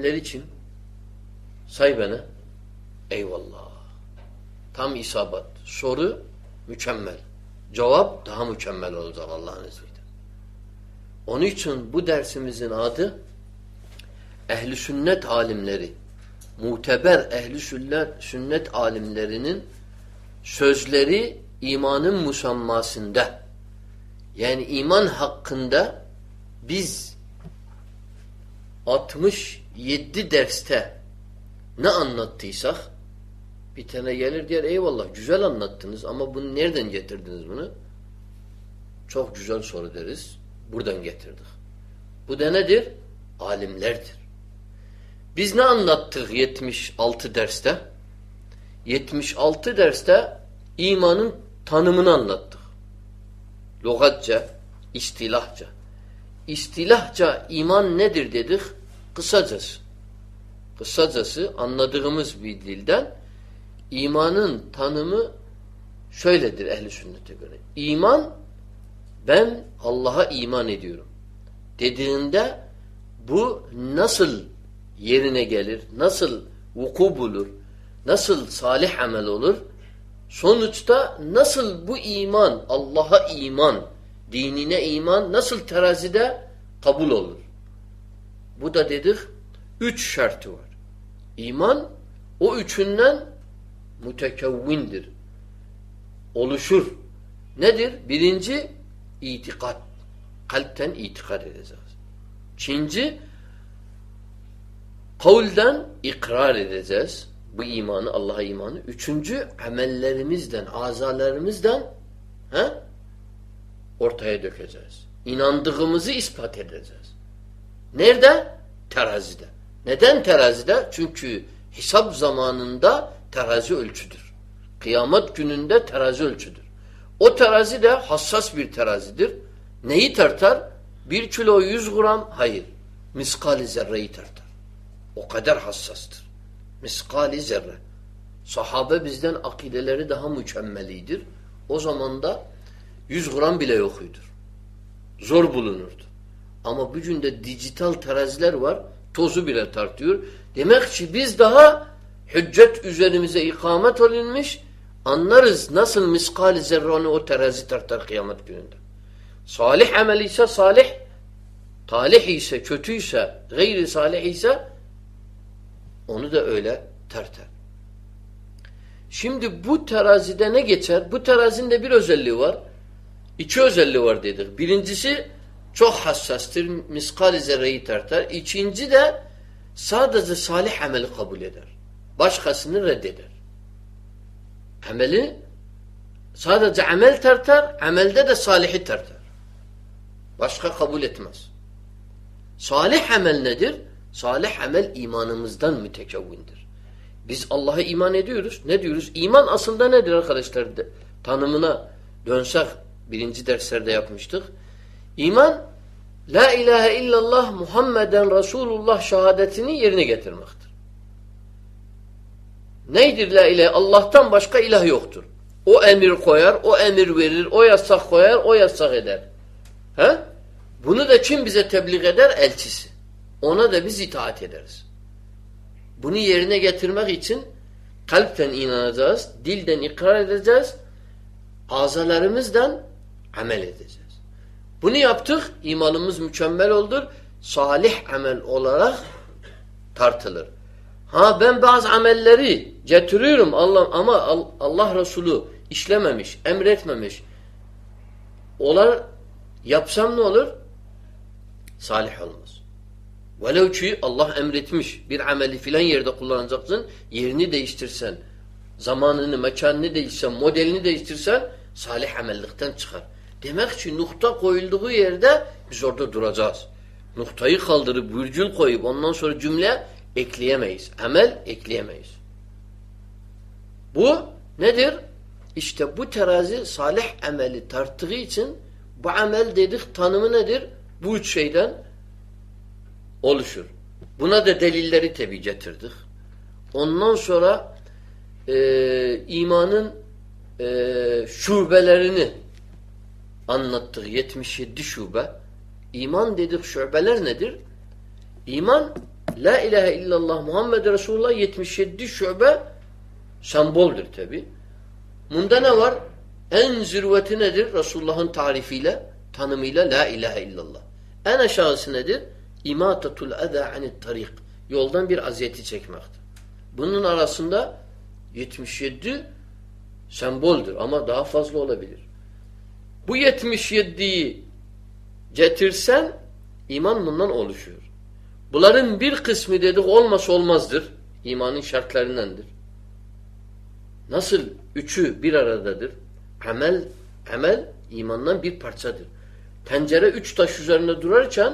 alimleri kim? Say bana. Eyvallah. Tam isabat. Soru mükemmel. Cevap daha mükemmel olacak Allah'ın izniyle. Onun için bu dersimizin adı ehli sünnet alimleri muteber ehli sünnet, sünnet alimlerinin sözleri imanın musammasında yani iman hakkında biz 67 derste ne anlattıysak bir tane gelir diyor eyvallah güzel anlattınız ama bunu nereden getirdiniz bunu? Çok güzel soru deriz. Buradan getirdik. Bu da nedir? Alimlerdir. Biz ne anlattık 76 derste? 76 derste imanın tanımını anlattık. Logatça, istilahça. İstilahça iman nedir dedik? Kısacası. Kısacası anladığımız bir dilden imanın tanımı şöyledir ehli sünnete göre. İman ben Allah'a iman ediyorum. Dediğinde bu nasıl yerine gelir, nasıl vuku bulur, nasıl salih amel olur, sonuçta nasıl bu iman, Allah'a iman, dinine iman nasıl terazide kabul olur. Bu da dedik üç şartı var. İman o üçünden mütekevvindir. Oluşur. Nedir? Birinci itikat. Kalpten itikad edeceğiz. İkinci Kavulden ikrar edeceğiz. Bu imanı, Allah'a imanı. Üçüncü, amellerimizden, azalarımızdan he, ortaya dökeceğiz. İnandığımızı ispat edeceğiz. Nerede? Terazide. Neden terazide? Çünkü hesap zamanında terazi ölçüdür. Kıyamet gününde terazi ölçüdür. O terazi de hassas bir terazidir. Neyi tartar? Bir kilo yüz gram? Hayır. Miskali zerreyi tartar. O kadar hassastır. Miskali zerre. Sahabe bizden akideleri daha mükemmelidir. O zaman da 100 gram bile yokuydur. Zor bulunurdu. Ama bugün de dijital teraziler var. Tozu bile tartıyor. Demek ki biz daha hüccet üzerimize ikamet olunmuş anlarız nasıl miskali zerre o terazi tartar kıyamet gününde. Salih amel ise salih, talih ise kötüyse, gayri salih ise onu da öyle terter. Şimdi bu terazide ne geçer? Bu terazinin de bir özelliği var. İki özelliği var dedik. Birincisi çok hassastır. Miskal-i zerreyi tartar. İkinci de sadece salih ameli kabul eder. Başkasını reddeder. Ameli sadece amel tartar, amelde de salihi tartar. Başka kabul etmez. Salih amel nedir? Salih amel imanımızdan mütekevvindir. Biz Allah'a iman ediyoruz. Ne diyoruz? İman aslında nedir arkadaşlar? Tanımına dönsek birinci derslerde yapmıştık. İman La ilahe illallah Muhammeden Resulullah şehadetini yerine getirmektir. Neydir la ilahe? Allah'tan başka ilah yoktur. O emir koyar, o emir verir, o yasak koyar, o yasak eder. He? Bunu da kim bize tebliğ eder? Elçisi. Ona da biz itaat ederiz. Bunu yerine getirmek için kalpten inanacağız, dilden ikrar edeceğiz, azalarımızdan amel edeceğiz. Bunu yaptık, imanımız mükemmel olur, salih amel olarak tartılır. Ha ben bazı amelleri getiriyorum Allah ama Allah Resulü işlememiş, emretmemiş. Olar yapsam ne olur? Salih olmaz. Velev ki Allah emretmiş bir ameli filan yerde kullanacaksın, yerini değiştirsen, zamanını, mekanını değiştirsen, modelini değiştirsen salih amellikten çıkar. Demek ki nokta koyulduğu yerde biz orada duracağız. Noktayı kaldırıp virgül koyup ondan sonra cümle ekleyemeyiz. Amel ekleyemeyiz. Bu nedir? İşte bu terazi salih ameli tarttığı için bu amel dedik tanımı nedir? Bu üç şeyden oluşur. Buna da delilleri tabi getirdik. Ondan sonra e, imanın e, şubelerini anlattık. 77 şube. İman dedik şubeler nedir? İman La ilahe illallah Muhammed Resulullah 77 şube semboldür tabi. Bunda ne var? En zirveti nedir? Resulullah'ın tarifiyle, tanımıyla la ilahe illallah. En aşağısı nedir? İmatatul eza anit tarik. Yoldan bir aziyeti çekmektir. Bunun arasında 77 semboldür ama daha fazla olabilir. Bu 77'yi getirsen iman bundan oluşuyor. Bunların bir kısmı dedik olmasa olmazdır. İmanın şartlarındandır. Nasıl üçü bir aradadır? Amel, amel imandan bir parçadır. Tencere üç taş üzerinde durarken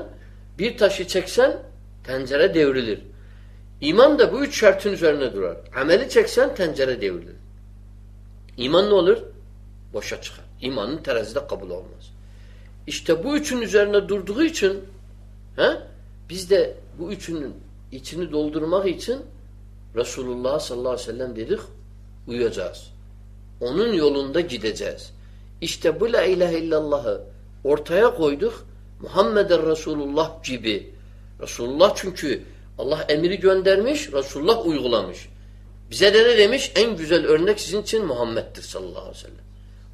bir taşı çeksen tencere devrilir. İman da bu üç şartın üzerine durar. Ameli çeksen tencere devrilir. İman ne olur? Boşa çıkar. İmanın terazide kabul olmaz. İşte bu üçün üzerine durduğu için he, biz de bu üçünün içini doldurmak için Resulullah sallallahu aleyhi ve sellem dedik uyacağız. Onun yolunda gideceğiz. İşte bu la ilahe illallah'ı ortaya koyduk. Muhammeden Resulullah gibi. Resulullah çünkü Allah emri göndermiş, Resulullah uygulamış. Bize de ne demiş? En güzel örnek sizin için Muhammed'dir sallallahu aleyhi ve sellem.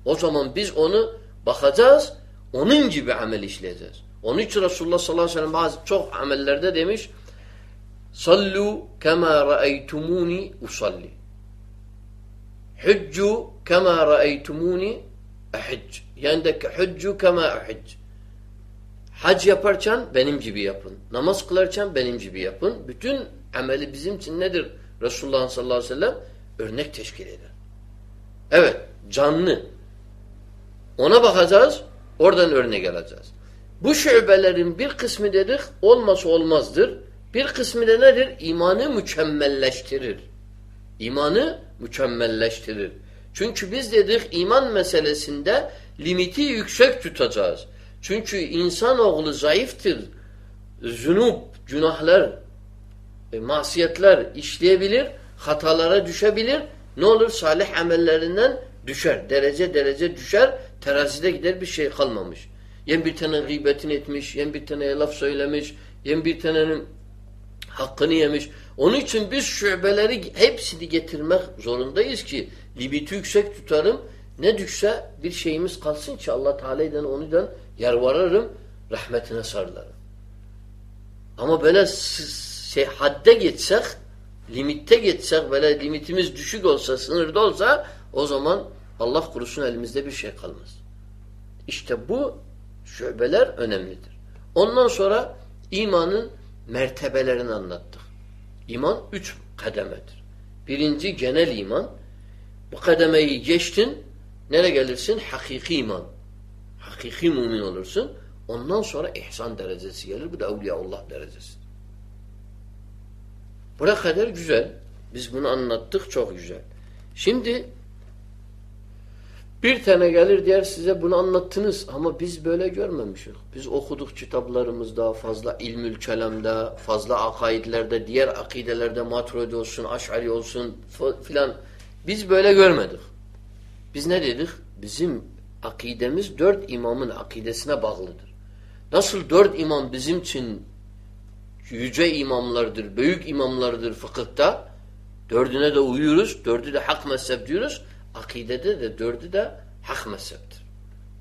O zaman biz onu bakacağız, onun gibi amel işleyeceğiz. Onun için Resulullah sallallahu aleyhi ve sellem bazı çok amellerde demiş Sallu kema ra'eytumuni usalli. Hüccu kema ra'eytumuni ehicc. Yani hüccu kema ehicc. Hac yaparken benim gibi yapın. Namaz kılarken benim gibi yapın. Bütün ameli bizim için nedir? Resulullah sallallahu aleyhi ve sellem örnek teşkil eder. Evet, canlı. Ona bakacağız, oradan örnek alacağız. Bu şubelerin bir kısmı dedik olması olmazdır. Bir kısmı da nedir? İmanı mükemmelleştirir. İmanı mükemmelleştirir. Çünkü biz dedik iman meselesinde limiti yüksek tutacağız. Çünkü insanoğlu zayıftır. Zünub, günahlar, e, masiyetler işleyebilir, hatalara düşebilir. Ne olur? Salih amellerinden düşer. Derece derece düşer. Terazide gider bir şey kalmamış. Yen bir tane gıybetini etmiş, yen bir tane laf söylemiş, yen bir tanenin hakkını yemiş. Onun için biz şubeleri hepsini getirmek zorundayız ki limiti yüksek tutarım. Ne düşse bir şeyimiz kalsın ki Allah Teala'dan onundan yarvarırım, rahmetine sarılarım. Ama böyle şey, hadde geçsek, limitte geçsek, böyle limitimiz düşük olsa, sınırda olsa o zaman Allah kurusun elimizde bir şey kalmaz. İşte bu şöbeler önemlidir. Ondan sonra imanın mertebelerini anlattık. İman üç kademedir. Birinci genel iman. Bu kademeyi geçtin, nereye gelirsin? Hakiki iman. Hakiki mümin olursun. Ondan sonra ihsan derecesi gelir. Bu da Evliyaullah derecesi. Buraya kadar güzel. Biz bunu anlattık çok güzel. Şimdi bir tane gelir diğer size bunu anlattınız ama biz böyle görmemişiz. Biz okuduk kitaplarımızda fazla ilmül kelamda, fazla akaidlerde, diğer akidelerde maturidi olsun, aşari olsun filan. Biz böyle görmedik. Biz ne dedik? Bizim akidemiz dört imamın akidesine bağlıdır. Nasıl dört imam bizim için yüce imamlardır, büyük imamlardır fıkıhta. Dördüne de uyuyoruz, dördü de hak mezhep diyoruz. Akidede de dördü de hak mezheptir.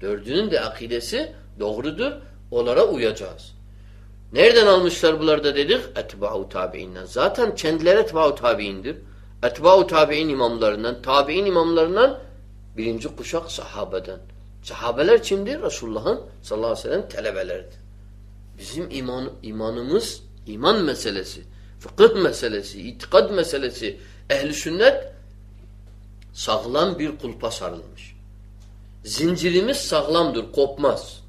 Dördünün de akidesi doğrudur. Onlara uyacağız. Nereden almışlar bunlar da dedik? Etba'u tabi'inden. Zaten kendileri etba'u tabi'indir. Etba'u tabi'in imamlarından, tabi'in imamlarından birinci kuşak sahabeden. Sahabeler kimdir? Resulullah'ın sallallahu aleyhi ve sellem talebeleridir. Bizim iman, imanımız iman meselesi, fıkıh meselesi, itikad meselesi, ehli sünnet sağlam bir kulpa sarılmış. Zincirimiz sağlamdır, kopmaz.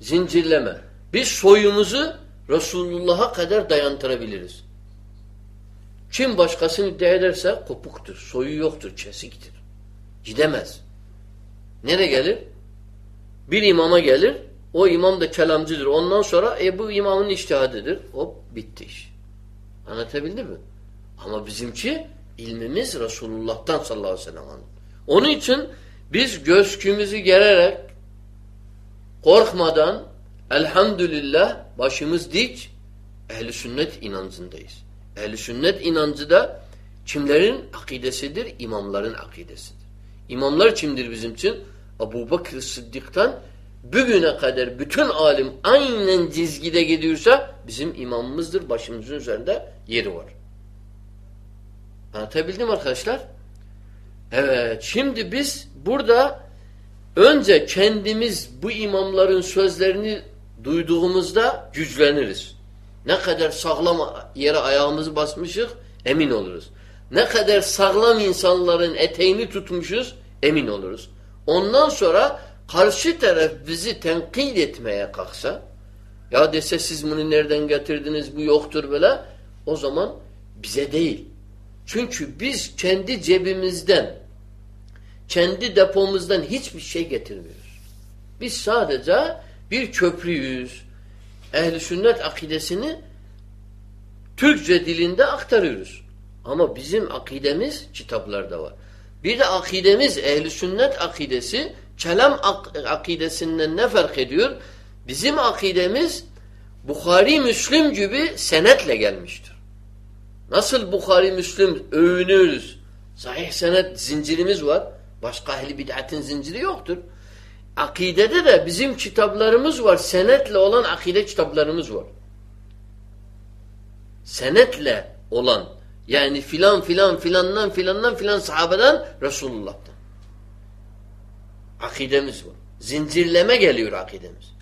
Zincirleme. Biz soyumuzu Resulullah'a kadar dayandırabiliriz. Kim başkasını iddia ederse kopuktur, soyu yoktur, kesiktir. Gidemez. Nere gelir? Bir imama gelir, o imam da kelamcıdır. Ondan sonra e, bu imamın iştihadıdır. Hop bitti iş. Anlatabildi mi? Ama bizimki ilmimiz Resulullah'tan sallallahu aleyhi ve sellem. Onun için biz göğsümüzü gererek korkmadan elhamdülillah başımız dik ehli sünnet inancındayız. Ehli sünnet inancı da kimlerin akidesidir? İmamların akidesidir. İmamlar kimdir bizim için? Abu Bakr Sıddık'tan bugüne kadar bütün alim aynen çizgide gidiyorsa bizim imamımızdır. Başımızın üzerinde yeri var. Anlatabildim arkadaşlar? Evet. Şimdi biz burada önce kendimiz bu imamların sözlerini duyduğumuzda güçleniriz. Ne kadar sağlam yere ayağımızı basmışız emin oluruz. Ne kadar sağlam insanların eteğini tutmuşuz emin oluruz. Ondan sonra karşı taraf bizi tenkit etmeye kalksa ya dese siz bunu nereden getirdiniz bu yoktur böyle o zaman bize değil. Çünkü biz kendi cebimizden kendi depomuzdan hiçbir şey getirmiyoruz. Biz sadece bir köprüyüz. Ehli sünnet akidesini Türkçe dilinde aktarıyoruz. Ama bizim akidemiz kitaplarda var. Bir de akidemiz ehli sünnet akidesi kelam ak akidesinden ne fark ediyor? Bizim akidemiz Bukhari Müslüm gibi senetle gelmiştir. Nasıl Bukhari Müslüm övünüyoruz. Sahih senet zincirimiz var. Başka ehli bid'atin zinciri yoktur. Akidede de bizim kitaplarımız var. Senetle olan akide kitaplarımız var. Senetle olan yani filan filan filandan filandan filan sahabeden Resulullah'tan. Akidemiz var. Zincirleme geliyor akidemiz.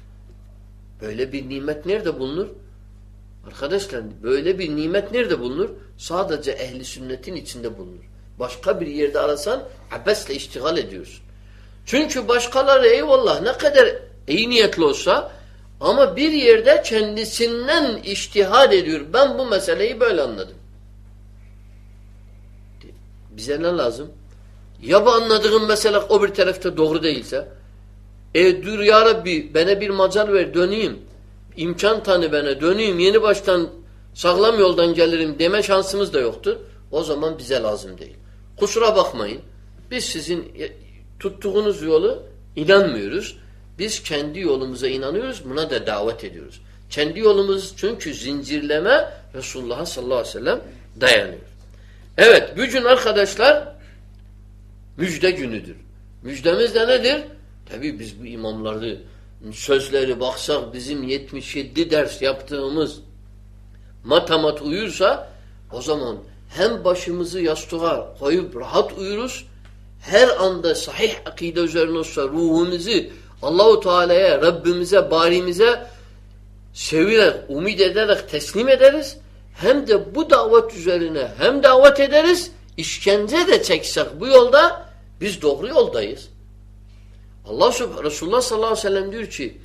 Böyle bir nimet nerede bulunur? Arkadaşlar böyle bir nimet nerede bulunur? Sadece ehli sünnetin içinde bulunur. Başka bir yerde arasan abesle iştigal ediyorsun. Çünkü başkaları eyvallah ne kadar iyi niyetli olsa ama bir yerde kendisinden iştihad ediyor. Ben bu meseleyi böyle anladım. Bize ne lazım? Ya bu anladığım mesela o bir tarafta doğru değilse e dur ya Rabbi bana bir macal ver döneyim. İmkan tanı bana döneyim yeni baştan sağlam yoldan gelirim deme şansımız da yoktur. O zaman bize lazım değil. Kusura bakmayın. Biz sizin tuttuğunuz yolu inanmıyoruz. Biz kendi yolumuza inanıyoruz. Buna da davet ediyoruz. Kendi yolumuz çünkü zincirleme Resulullah sallallahu aleyhi ve sellem dayanıyor. Evet bugün arkadaşlar müjde günüdür. Müjdemiz de nedir? Tabi biz bu imamları sözleri baksak bizim 77 ders yaptığımız matamat uyursa o zaman hem başımızı yastığa koyup rahat uyuruz her anda sahih akide üzerine olsa ruhumuzu Allahu Teala'ya, Rabbimize, barimize severek, umid ederek teslim ederiz. Hem de bu davet üzerine hem davet ederiz, işkence de çeksek bu yolda biz doğru yoldayız. Allah Resulullah sallallahu aleyhi ve sellem diyor ki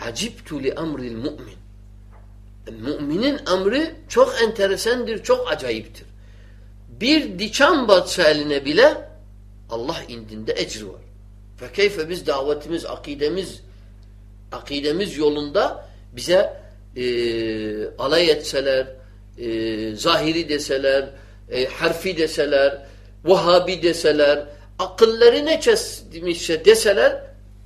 Acibtu li emril mu'min Müminin emri çok enteresandır, çok acayiptir. Bir diken batsa eline bile Allah indinde ecri var. Fekeyfe biz davetimiz, akidemiz akidemiz yolunda bize e, alay etseler, e, zahiri deseler, e, harfi deseler, Vahabi deseler, akılları ne kesmişse deseler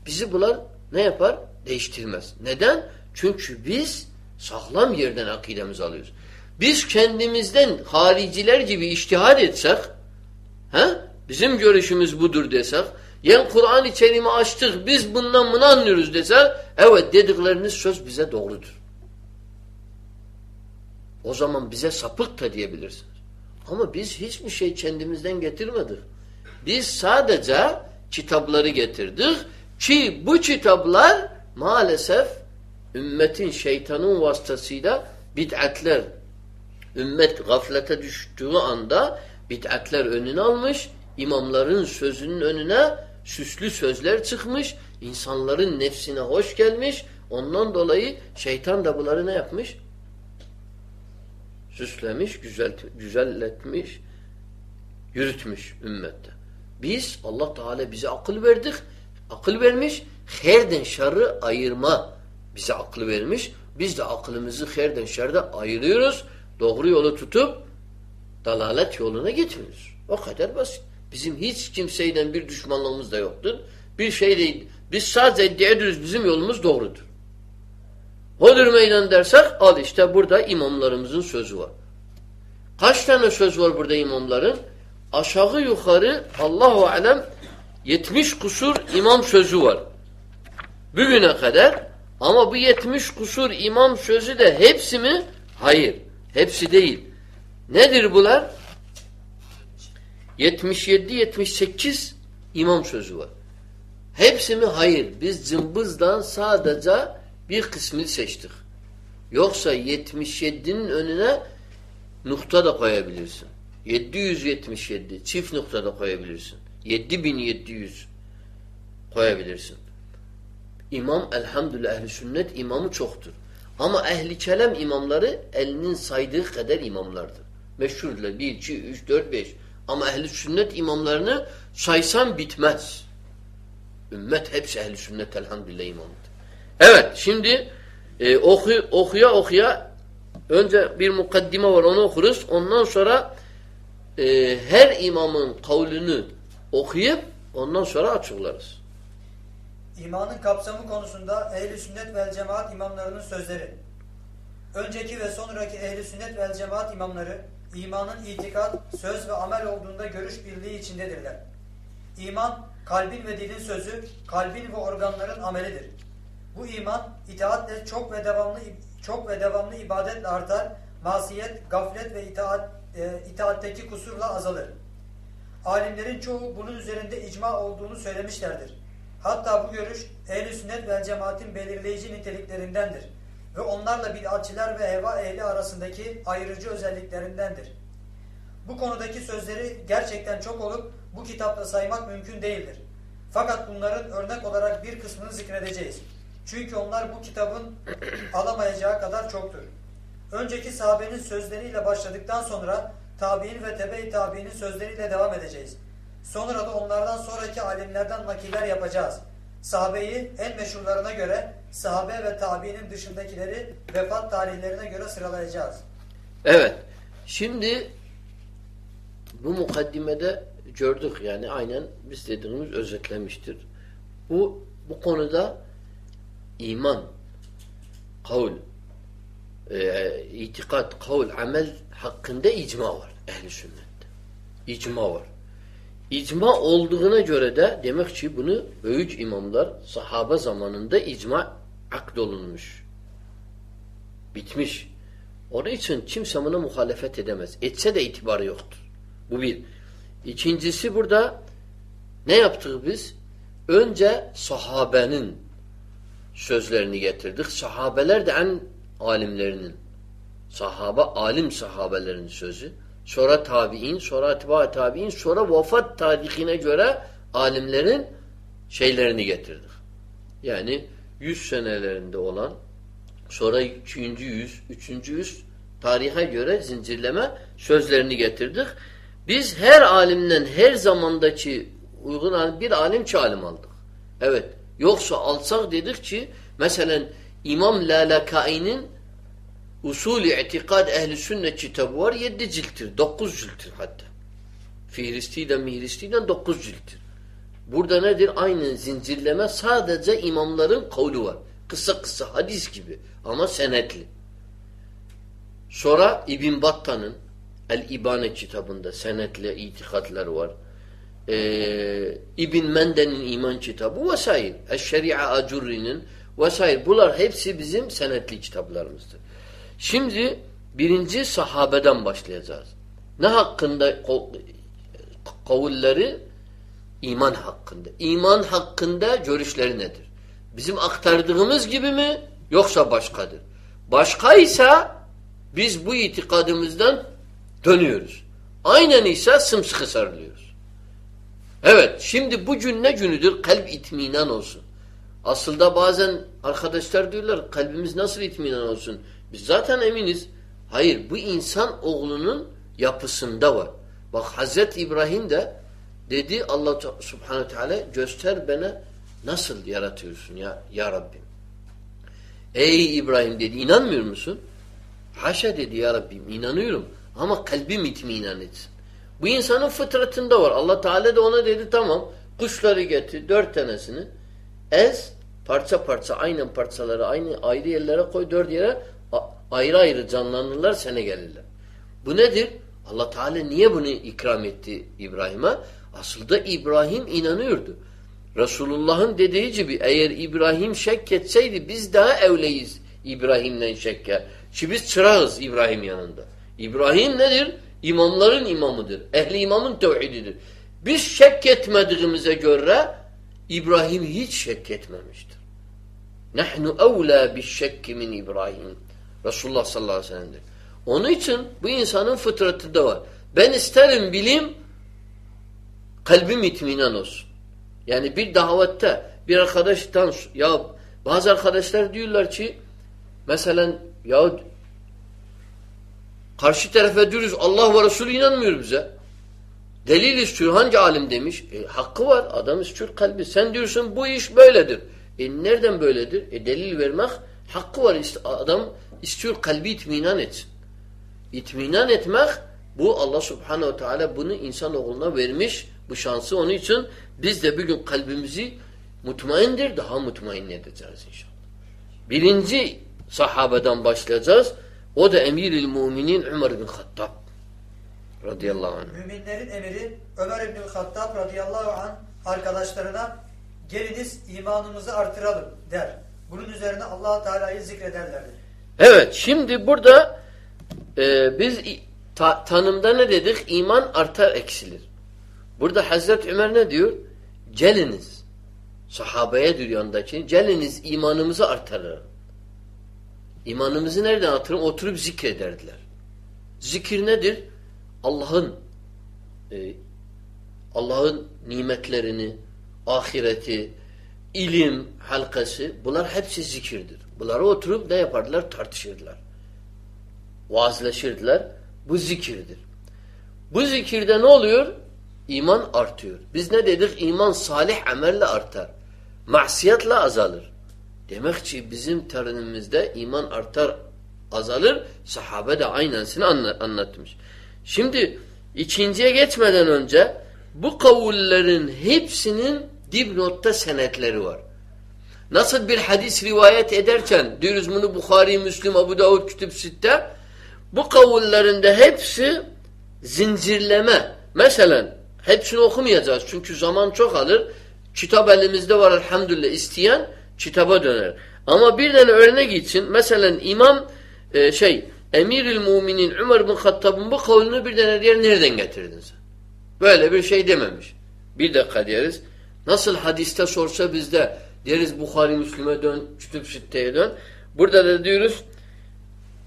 bizi bunlar ne yapar? Değiştirmez. Neden? Çünkü biz sağlam yerden akidemizi alıyoruz. Biz kendimizden hariciler gibi iştihad etsek he? bizim görüşümüz budur desek yani Kur'an-ı Kerim'i açtık biz bundan bunu anlıyoruz desek evet dedikleriniz söz bize doğrudur. O zaman bize sapık da diyebilirsiniz. Ama biz hiçbir şey kendimizden getirmedik. Biz sadece kitapları getirdik ki bu kitaplar maalesef ümmetin şeytanın vasıtasıyla bid'atler ümmet gaflete düştüğü anda bid'atler önüne almış, imamların sözünün önüne süslü sözler çıkmış, insanların nefsine hoş gelmiş. Ondan dolayı şeytan da bunları ne yapmış? Süslemiş, güzel, güzelletmiş, yürütmüş ümmette. Biz Allah Teala bize akıl verdik. Akıl vermiş. Herden şerri ayırma bize akıl vermiş. Biz de aklımızı herden şerden ayırıyoruz. Doğru yolu tutup dalalet yoluna gitmiyoruz. O kadar basit. Bizim hiç kimseyle bir düşmanlığımız da yoktur. Bir şey değil. Biz sadece iddia ediyoruz bizim yolumuz doğrudur. Hodur meydan dersek al işte burada imamlarımızın sözü var. Kaç tane söz var burada imamların? Aşağı yukarı Allahu alem 70 kusur imam sözü var. Bugüne kadar ama bu 70 kusur imam sözü de hepsi mi? Hayır. Hepsi değil. Nedir bunlar? 77-78 imam sözü var. Hepsi mi? Hayır. Biz cımbızdan sadece bir kısmını seçtik. Yoksa 77'nin önüne nokta da koyabilirsin. 777 çift nokta da koyabilirsin. 7700 koyabilirsin. İmam elhamdülillah ehli sünnet imamı çoktur. Ama ehli kelam imamları elinin saydığı kadar imamlardır. Meşhurlar. 1, 2, 3, 4, 5. Ama ehli sünnet imamlarını saysan bitmez. Ümmet hepsi ehli sünnet elhamdülillah imamıdır. Evet şimdi e, oku, okuya okuya önce bir mukaddime var onu okuruz. Ondan sonra e, her imamın kavlini okuyup ondan sonra açıklarız. İmanın kapsamı konusunda ehli sünnet vel cemaat imamlarının sözleri. Önceki ve sonraki ehli sünnet vel cemaat imamları imanın itikat, söz ve amel olduğunda görüş birliği içindedirler. İman kalbin ve dilin sözü, kalbin ve organların amelidir. Bu iman itaatle çok ve devamlı çok ve devamlı ibadetle artar, masiyet, gaflet ve itaat, e, itaatteki kusurla azalır. Alimlerin çoğu bunun üzerinde icma olduğunu söylemişlerdir. Hatta bu görüş ehl sünnet ve cemaatin belirleyici niteliklerindendir ve onlarla bid'atçiler ve heva ehli arasındaki ayırıcı özelliklerindendir. Bu konudaki sözleri gerçekten çok olup bu kitapta saymak mümkün değildir. Fakat bunların örnek olarak bir kısmını zikredeceğiz. Çünkü onlar bu kitabın alamayacağı kadar çoktur. Önceki sahabenin sözleriyle başladıktan sonra tabi'in ve tebe-i tabi'inin sözleriyle devam edeceğiz. Sonra da onlardan sonraki alimlerden nakiller yapacağız. Sahabeyi en meşhurlarına göre sahabe ve tabiinin dışındakileri vefat tarihlerine göre sıralayacağız. Evet. Şimdi bu mukaddimede gördük yani aynen biz dediğimiz özetlemiştir. Bu bu konuda iman, kavl, e, itikat, kavl, amel hakkında icma var ehli sünnette. İcma var. İcma olduğuna göre de demek ki bunu büyük imamlar sahaba zamanında icma akdolunmuş. Bitmiş. Onun için kimse buna muhalefet edemez. Etse de itibarı yoktur. Bu bir. İkincisi burada ne yaptık biz? Önce sahabenin sözlerini getirdik. Sahabeler de en alimlerinin. Sahaba, alim sahabelerin sözü. Sonra tabi'in, sonra etba tabi'in, sonra vefat tarihine göre alimlerin şeylerini getirdik. Yani yüz senelerinde olan sonra ikinci yüz, üçüncü yüz tarihe göre zincirleme sözlerini getirdik. Biz her alimden her zamandaki uygun bir alim alim aldık. Evet. Yoksa alsak dedik ki mesela İmam Lalakai'nin Usulü itikad ehli sünnet kitabı var. Yedi cilttir. Dokuz cilttir hatta. Fihristiyle mihristiyle dokuz cilttir. Burada nedir? Aynı zincirleme sadece imamların kavlu var. Kısa kısa hadis gibi ama senetli. Sonra İbn Batta'nın El-İbane kitabında senetli itikadlar var. Ee, İbn Mende'nin iman kitabı vesaire. El-Şeria Acurri'nin vesaire. Bunlar hepsi bizim senetli kitaplarımızdır. Şimdi birinci sahabeden başlayacağız. Ne hakkında kavulleri? İman hakkında. İman hakkında görüşleri nedir? Bizim aktardığımız gibi mi yoksa başkadır? Başkaysa biz bu itikadımızdan dönüyoruz. Aynen ise sımsıkı sarılıyoruz. Evet şimdi bu gün ne günüdür? Kalp itminan olsun. Aslında bazen arkadaşlar diyorlar kalbimiz nasıl itminan olsun? Biz zaten eminiz. Hayır bu insan oğlunun yapısında var. Bak Hazreti İbrahim de dedi Allah subhanahu teala göster bana nasıl yaratıyorsun ya ya Rabbim. Ey İbrahim dedi inanmıyor musun? Haşa dedi ya Rabbim inanıyorum ama kalbim itminan etsin. Bu insanın fıtratında var. Allah Teala da ona dedi tamam kuşları getir dört tanesini ez Parça parça aynen parçaları aynı ayrı yerlere koy dört yere ayrı ayrı canlanırlar sene gelirler. Bu nedir? Allah Teala niye bunu ikram etti İbrahim'e? Aslında İbrahim inanıyordu. Resulullah'ın dediği gibi eğer İbrahim şek etseydi biz daha evleyiz İbrahim'den şekke. Şimdi biz çırağız İbrahim yanında. İbrahim nedir? İmamların imamıdır. Ehli imamın tevhididir. Biz şek etmediğimize göre İbrahim hiç şek etmemiştir. Nahnu evlâ bişşekki min İbrahim. Resulullah sallallahu aleyhi ve sellem'dir. Onun için bu insanın fıtratında var. Ben isterim bilim kalbim itminan olsun. Yani bir davette bir arkadaştan ya bazı arkadaşlar diyorlar ki mesela ya karşı tarafa diyoruz Allah ve Resulü inanmıyor bize. Delil istiyor. Hangi alim demiş? E, hakkı var. Adam istiyor kalbi. Sen diyorsun bu iş böyledir. E nereden böyledir? E delil vermek hakkı var. Adam istiyor kalbi itminan etsin. İtminan etmek bu Allah subhanehu teala bunu insanoğluna vermiş bu şansı. Onun için biz de bir gün kalbimizi mutmaindir daha mutmain edeceğiz inşallah. Birinci sahabeden başlayacağız. O da emir-i müminin Ömer bin Hattab radıyallahu anh. Müminlerin emiri Ömer bin Hattab radıyallahu anh arkadaşlarına geliniz imanımızı artıralım der. Bunun üzerine allah Teala'yı zikrederlerdi. Evet şimdi burada e, biz ta, tanımda ne dedik? İman artar eksilir. Burada Hazreti Ömer ne diyor? Celiniz. Sahabeye diyor yanındaki. Celiniz imanımızı artırır. İmanımızı nereden artırır? Oturup zikrederdiler. Zikir nedir? Allah'ın e, Allah'ın nimetlerini, ahireti, ilim halkası bunlar hepsi zikirdir. Bunları oturup ne yapardılar? Tartışırdılar. Vaazleşirdiler. Bu zikirdir. Bu zikirde ne oluyor? İman artıyor. Biz ne dedik? İman salih amelle artar. Masiyetle azalır. Demek ki bizim terimimizde iman artar, azalır. Sahabe de aynısını anlatmış. Şimdi ikinciye geçmeden önce bu kavullerin hepsinin dipnotta senetleri var. Nasıl bir hadis rivayet ederken bunu Bukhari, Müslim, Abu Davud, Kütüb Sitte bu kavullerinde hepsi zincirleme. Mesela hepsini okumayacağız çünkü zaman çok alır. Kitap elimizde var elhamdülillah isteyen kitaba döner. Ama bir tane örnek için mesela İmam e, şey Emirül Muminin Ömer bin Hattab'ın bu kavlunu bir tane diğer nereden getirdin sen? Böyle bir şey dememiş. Bir dakika deriz. Nasıl hadiste sorsa bizde deriz Bukhari Müslüme dön, Kütüb Sitte'ye dön. Burada da diyoruz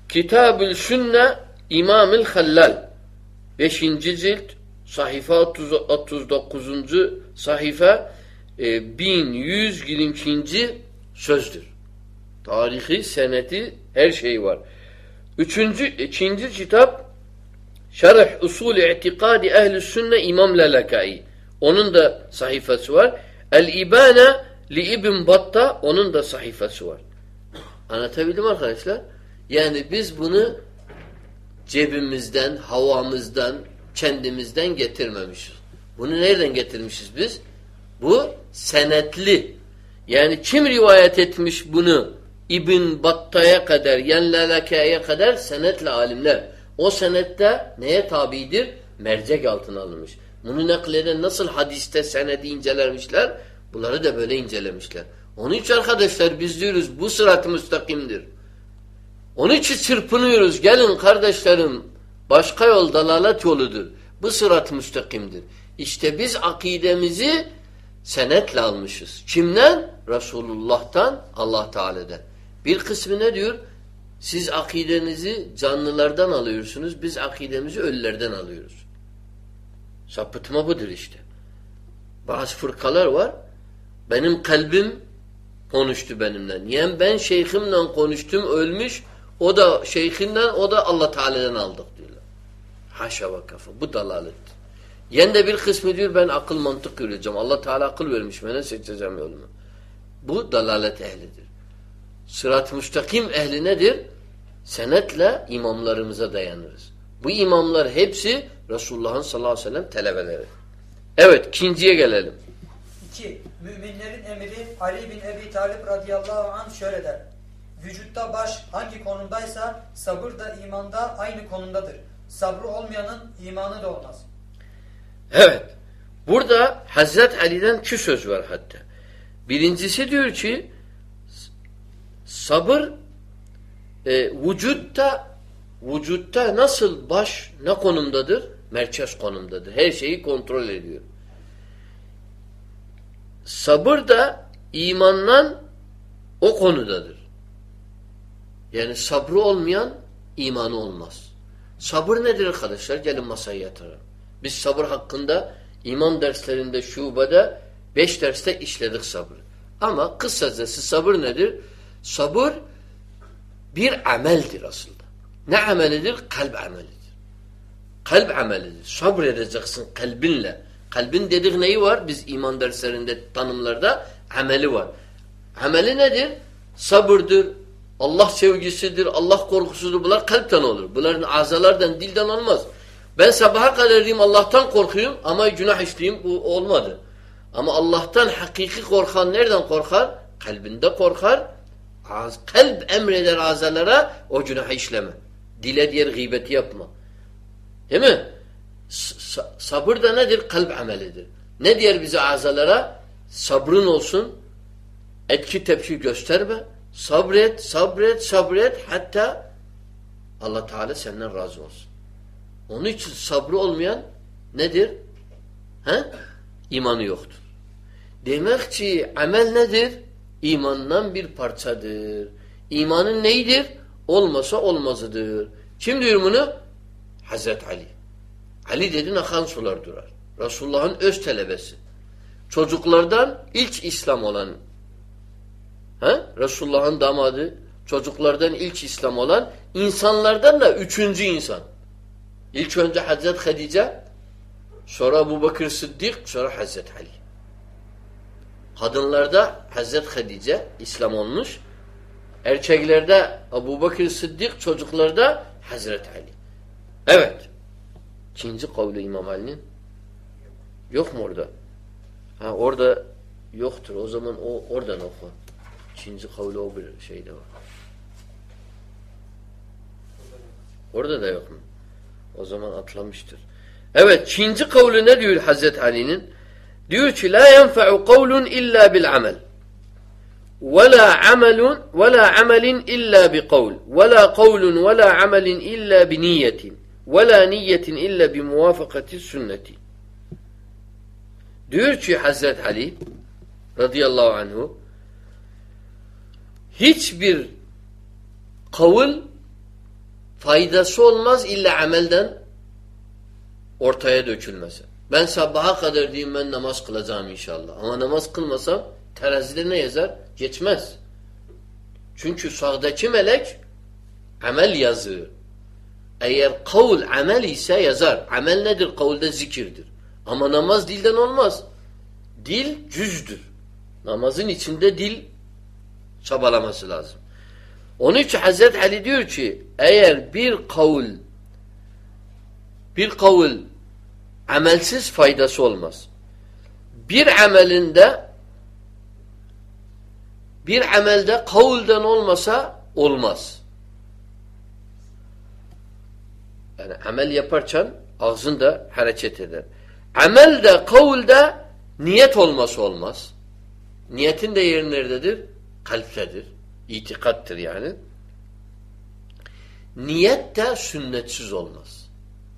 Kitabül Sünne İmamül Hallal 5. cilt sayfa 39. sayfa e, 1122. sözdür. Tarihi, seneti, her şey var. Üçüncü, ikinci kitap Şerh Usul İtikadi Ehli Sünne İmam Lelekai. Onun da sayfası var. El-İbane li İbn Batta onun da sayfası var. Anlatabildim arkadaşlar? Yani biz bunu cebimizden, havamızdan, kendimizden getirmemişiz. Bunu nereden getirmişiz biz? Bu senetli. Yani kim rivayet etmiş bunu? İbn Batta'ya kadar, Yenleleke'ye kadar senetle alimler. O senette neye tabidir? Mercek altına alınmış. Bunu nakleden nasıl hadiste senedi incelermişler? Bunları da böyle incelemişler. Onun için arkadaşlar biz diyoruz bu sırat-ı müstakimdir. Onun için çırpınıyoruz. Gelin kardeşlerim başka yol dalalet yoludur. Bu sırat müstakimdir. İşte biz akidemizi senetle almışız. Kimden? Resulullah'tan, Allah Teala'dan. Bir kısmı ne diyor? Siz akidenizi canlılardan alıyorsunuz. Biz akidemizi ölülerden alıyoruz. Sapıtma budur işte. Bazı fırkalar var. Benim kalbim konuştu benimle. Yani ben şeyhimle konuştum ölmüş. O da şeyhinden o da Allah Teala'dan aldık diyorlar. Haşa ve kafa. Bu dalalettir. Yen de bir kısmı diyor ben akıl mantık yürüyeceğim. Allah Teala akıl vermiş bana seçeceğim yolumu. Bu dalalet ehlidir. Sırat-ı müstakim ehli nedir? Senetle imamlarımıza dayanırız. Bu imamlar hepsi Resulullah'ın sallallahu aleyhi ve sellem telebeleri. Evet ikinciye gelelim. 2. Müminlerin emiri Ali bin Ebi Talip radıyallahu anh şöyle der. Vücutta baş hangi konumdaysa sabır da imanda aynı konumdadır. Sabrı olmayanın imanı da olmaz. Evet. Burada Hazret Ali'den iki söz var hatta. Birincisi diyor ki sabır e, vücutta vücutta nasıl baş ne konumdadır? Merkez konumdadır. Her şeyi kontrol ediyor. Sabır da imandan o konudadır. Yani sabrı olmayan imanı olmaz. Sabır nedir arkadaşlar? Gelin masaya yatıralım. Biz sabır hakkında iman derslerinde şubede beş derste işledik sabrı. Ama kısacası sabır nedir? Sabır bir ameldir aslında. Ne amelidir? Kalp amelidir. Kalp amelidir. Sabredeceksin kalbinle. Kalbin dedik neyi var? Biz iman derslerinde tanımlarda ameli var. Ameli nedir? Sabırdır, Allah sevgisidir, Allah korkusudur. Bunlar kalpten olur. Bunların azalardan, dilden olmaz. Ben sabaha kadar diyeyim Allah'tan korkuyum ama günah işleyeyim bu olmadı. Ama Allah'tan hakiki korkan nereden korkar? Kalbinde korkar. Kalp emreder azalara o günah işleme. Dile diğer gıybeti yapma. Değil mi? Sabır da nedir? Kalp amelidir. Ne diyor bize azalara? Sabrın olsun. Etki tepki gösterme. Sabret, sabret, sabret hatta Allah Teala senden razı olsun. Onun için sabrı olmayan nedir? He? İmanı yoktur. Demek ki amel nedir? İmandan bir parçadır. İmanın neydir? Olmasa olmazıdır. Kim diyor bunu? Hazret Ali. Ali dedin akan sular durar. Resulullah'ın öz talebesi. Çocuklardan ilk İslam olan He? Resulullah'ın damadı, çocuklardan ilk İslam olan, insanlardan da üçüncü insan. İlk önce Hazret Hadice, sonra Ebu Bakır Sıddık, sonra Hazret Ali. Kadınlarda Hazret Hadice İslam olmuş. Erkeklerde Ebu Bakır Sıddık, çocuklarda Hazret Ali. Evet. İkinci kavli İmam Ali'nin. Yok mu orada? Ha orada yoktur. O zaman o oradan oku. İkinci kavli o bir şeyde var. Orada da yok mu? O zaman atlamıştır. Evet, ikinci kavli ne diyor Hazreti Ali'nin? Diyor ki la yenfe'u kavlun illa bil amel. ولا عمل ولا عمل إلا بقول ولا قول ولا عمل إلا بنية ولا نية إلا بموافقة السنة diyor ki Hazret Ali radıyallahu anhu hiçbir kavul faydası olmaz illa amelden ortaya dökülmesi. Ben sabaha kadar diyeyim ben namaz kılacağım inşallah. Ama namaz kılmasam terazide ne yazar? Geçmez. Çünkü sağdaki melek amel yazıyor. Eğer kavul amel ise yazar. Amel nedir? Kavulde zikirdir. Ama namaz dilden olmaz. Dil cüzdür. Namazın içinde dil çabalaması lazım. Onun için Hazreti Ali diyor ki eğer bir kavul bir kavul amelsiz faydası olmaz. Bir amelinde bir amelde kavulden olmasa olmaz. Yani amel yaparken ağzın da hareket eder. Amel de kavulde niyet olması olmaz. Niyetin de yeri nerededir? Kalptedir. İtikattır yani. Niyet de sünnetsiz olmaz.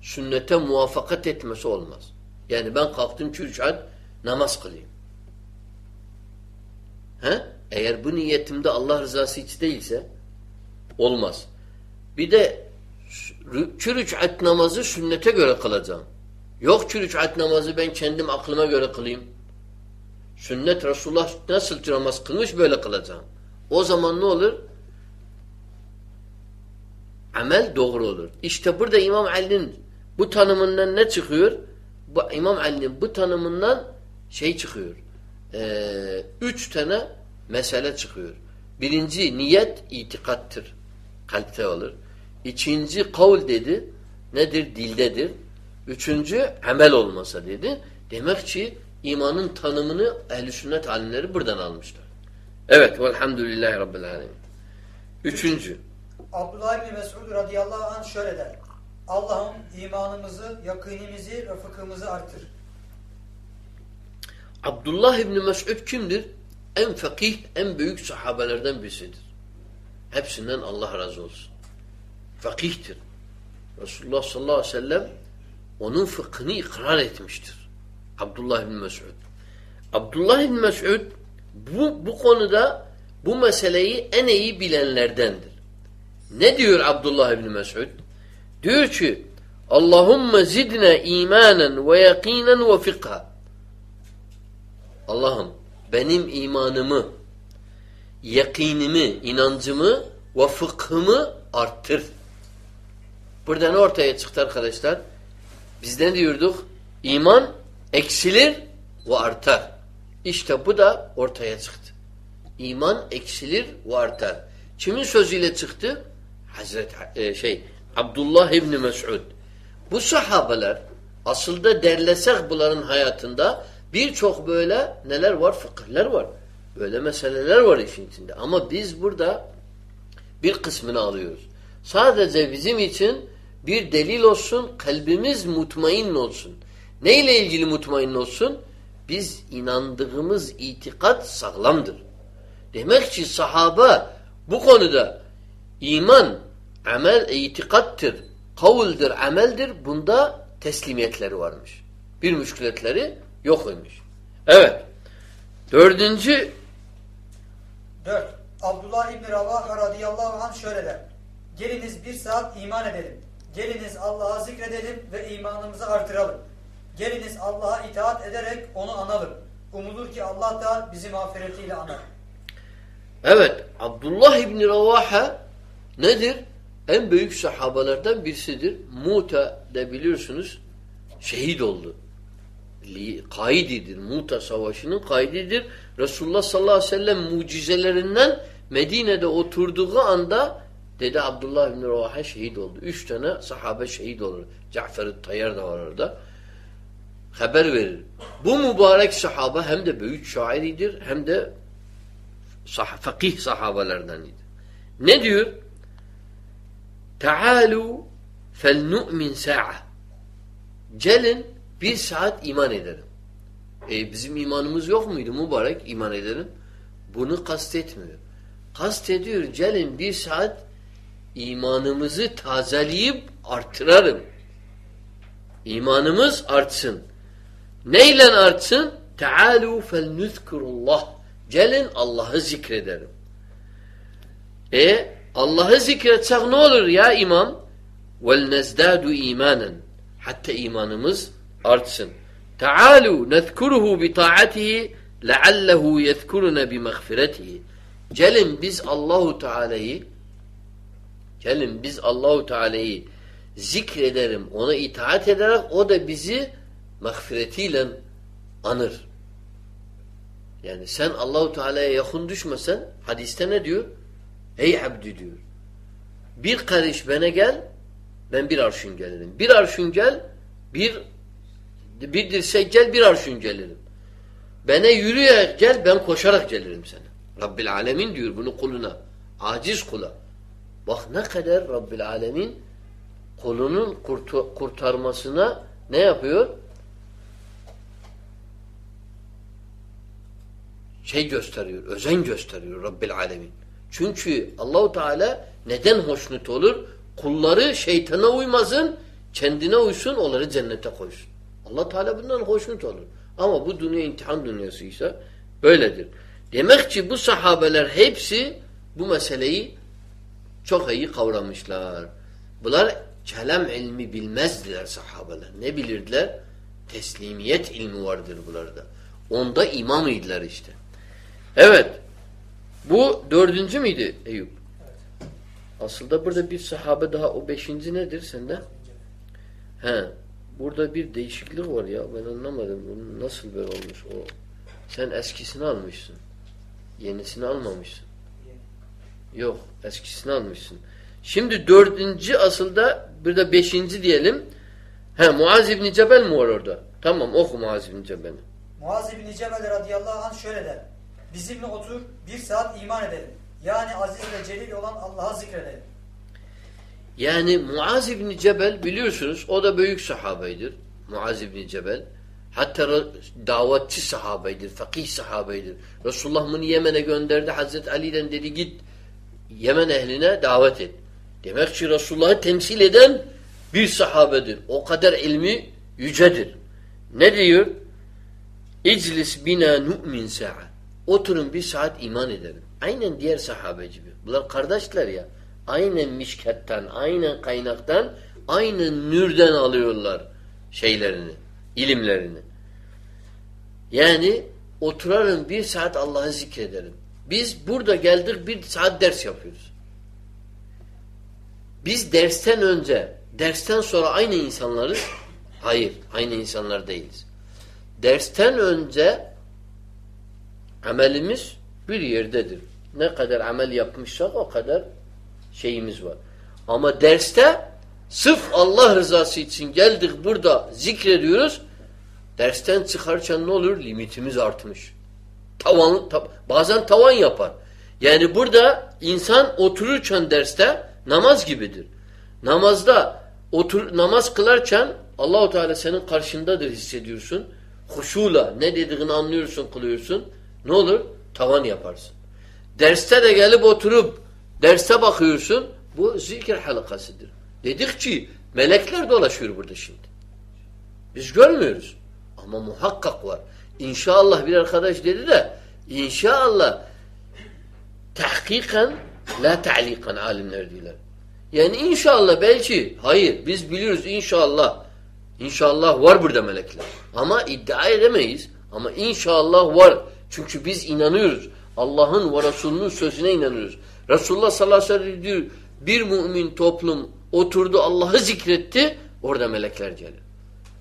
Sünnete muvaffakat etmesi olmaz. Yani ben kalktım rükat namaz kılayım. He? Eğer bu niyetimde Allah rızası hiç değilse olmaz. Bir de iki rükat namazı sünnete göre kılacağım. Yok iki rükat namazı ben kendim aklıma göre kılayım. Sünnet Resulullah nasıl namaz kılmış böyle kılacağım. O zaman ne olur? Amel doğru olur. İşte burada İmam Ali'nin bu tanımından ne çıkıyor? Bu, İmam Ali'nin bu tanımından şey çıkıyor. Ee, üç tane mesele çıkıyor. Birinci niyet itikattır. Kalpte olur. İkinci kavl dedi. Nedir? Dildedir. Üçüncü amel olmasa dedi. Demek ki imanın tanımını ehl-i sünnet alimleri buradan almışlar. Evet. Velhamdülillahi Rabbil alemin. Üçüncü. Abdullah İbni Mesud radıyallahu anh şöyle der. Allah'ım imanımızı, yakınimizi ve fıkhımızı artır. Abdullah İbni Mesud kimdir? En fakih, en büyük sahabelerden birisidir. Hepsinden Allah razı olsun. Fakihtir. Resulullah sallallahu aleyhi ve sellem onun fıkhını ikrar etmiştir. Abdullah İbni Mesud. Abdullah İbni Mesud bu, bu konuda bu meseleyi en iyi bilenlerdendir. Ne diyor Abdullah İbni Mesud? Diyor ki Allahümme zidne imanen ve yakinen ve fikha. Allah'ım benim imanımı, yakinimi, inancımı ve fıkhımı arttır. Buradan ortaya çıktı arkadaşlar. Biz ne diyorduk? İman eksilir ve artar. İşte bu da ortaya çıktı. İman eksilir ve artar. Kimin sözüyle çıktı? Hazreti e, şey Abdullah İbni Mes'ud. Bu sahabeler aslında derlesek bunların hayatında birçok böyle neler var? Fıkıhlar var. Böyle meseleler var işin içinde. Ama biz burada bir kısmını alıyoruz. Sadece bizim için bir delil olsun, kalbimiz mutmain olsun. Neyle ilgili mutmain olsun? Biz inandığımız itikat sağlamdır. Demek ki sahaba bu konuda iman, amel, itikattır, kavuldur, ameldir. Bunda teslimiyetleri varmış. Bir müşkületleri yok olmuş. Evet. Dördüncü Dört. Abdullah İbni Ravaha radıyallahu anh şöyle der. Geliniz bir saat iman edelim. Geliniz Allah'a zikredelim ve imanımızı artıralım. Geliniz Allah'a itaat ederek onu analım. Umulur ki Allah da bizi mağfiretiyle anar. Evet. Abdullah İbni Ravaha nedir? En büyük sahabelerden birisidir. Mu'ta'da biliyorsunuz şehit oldu. Kaididir. Muta Savaşı'nın kaididir. Resulullah sallallahu aleyhi ve sellem mucizelerinden Medine'de oturduğu anda dedi Abdullah bin Ravaha şehit oldu. Üç tane sahabe şehit olur. Cafer-i Tayyar da var orada. Haber verir. Bu mübarek sahabe hem de büyük şairidir hem de sah fakih sahabelerdendir. Ne diyor? Tealu fel nu'min sa'a. Gelin bir saat iman edelim. E bizim imanımız yok muydu mübarek iman edelim? Bunu kastetmiyor. Kastediyor gelin bir saat imanımızı tazeleyip artırarım. İmanımız artsın. Neyle artsın? Tealu fel nuzkurullah. Gelin Allah'ı zikredelim. E Allah'ı zikretsek ne olur ya imam? Vel nezdadu imanen. Hatta imanımız artsın. Tealu nezkuruhu bi taatihi leallehu yezkuruna bi mağfiretihi. Gelin biz Allahu Teala'yı gelin biz Allahu Teala'yı zikrederim, ona itaat ederek o da bizi mağfiretiyle anır. Yani sen Allahu Teala'ya yakın düşmesen hadiste ne diyor? Ey abdü diyor. Bir karış bana gel ben bir arşın gelirim. Bir arşın gel bir bir dirsek gel bir arşın gelirim. Bana yürüyerek gel ben koşarak gelirim sana. Rabbil Alemin diyor bunu kuluna. Aciz kula. Bak ne kadar Rabbil Alemin kulunun kurtarmasına ne yapıyor? Şey gösteriyor, özen gösteriyor Rabbil Alemin. Çünkü Allahu Teala neden hoşnut olur? Kulları şeytana uymasın, kendine uysun, onları cennete koysun. Allah Teala bundan hoşnut olur. Ama bu dünya imtihan dünyasıysa böyledir. Demek ki bu sahabeler hepsi bu meseleyi çok iyi kavramışlar. Bunlar kelam ilmi bilmezdiler sahabeler. Ne bilirdiler? Teslimiyet ilmi vardır bunlarda. Onda imam idiler işte. Evet. Bu dördüncü müydü Eyüp? Aslında burada bir sahabe daha o beşinci nedir sende? He. Burada bir değişiklik var ya. Ben anlamadım. Bunun nasıl böyle olmuş o? Sen eskisini almışsın. Yenisini almamışsın. Yok. Eskisini almışsın. Şimdi dördüncü asılda bir de beşinci diyelim. He Muaz İbni Cebel mi var orada? Tamam oku Muaz İbni Cebel'i. Muaz bin Cebel radıyallahu anh şöyle der. Bizimle otur bir saat iman edelim. Yani aziz ve celil olan Allah'a zikredelim. Yani Muaz İbni Cebel biliyorsunuz o da büyük sahabeydir. Muaz İbni Cebel. Hatta davetçi sahabeydir, fakih sahabeydir. Resulullah bunu Yemen'e gönderdi. Hazreti Ali'den dedi git Yemen ehline davet et. Demek ki Resulullah'ı temsil eden bir sahabedir. O kadar ilmi yücedir. Ne diyor? İclis bina nu'min sa'a. Oturun bir saat iman edelim. Aynen diğer sahabe gibi. Bunlar kardeşler ya. Aynen mişketten, aynen kaynaktan, aynen nürden alıyorlar şeylerini, ilimlerini. Yani oturalım bir saat Allah'ı zikredelim. Biz burada geldik bir saat ders yapıyoruz. Biz dersten önce, dersten sonra aynı insanlarız. Hayır, aynı insanlar değiliz. Dersten önce amelimiz bir yerdedir. Ne kadar amel yapmışsak o kadar şeyimiz var. Ama derste sırf Allah rızası için geldik burada zikrediyoruz. Dersten çıkarken ne olur? Limitimiz artmış. Tavan, ta, bazen tavan yapar. Yani burada insan otururken derste namaz gibidir. Namazda otur namaz kılarken Allahu Teala senin karşındadır hissediyorsun. Huşuyla ne dediğini anlıyorsun, kılıyorsun. Ne olur? Tavan yaparsın. Derste de gelip oturup derste bakıyorsun. Bu zikir halakasıdır. Dedik ki melekler dolaşıyor burada şimdi. Biz görmüyoruz. Ama muhakkak var. İnşallah bir arkadaş dedi de inşallah tahkiken la ta'likan alimler diyorlar. Yani inşallah belki hayır biz biliyoruz inşallah inşallah var burada melekler. Ama iddia edemeyiz. Ama inşallah var. Çünkü biz inanıyoruz. Allah'ın ve Resulünün sözüne inanıyoruz. Resulullah sallallahu aleyhi ve sellem bir mümin toplum oturdu Allah'ı zikretti orada melekler gelir.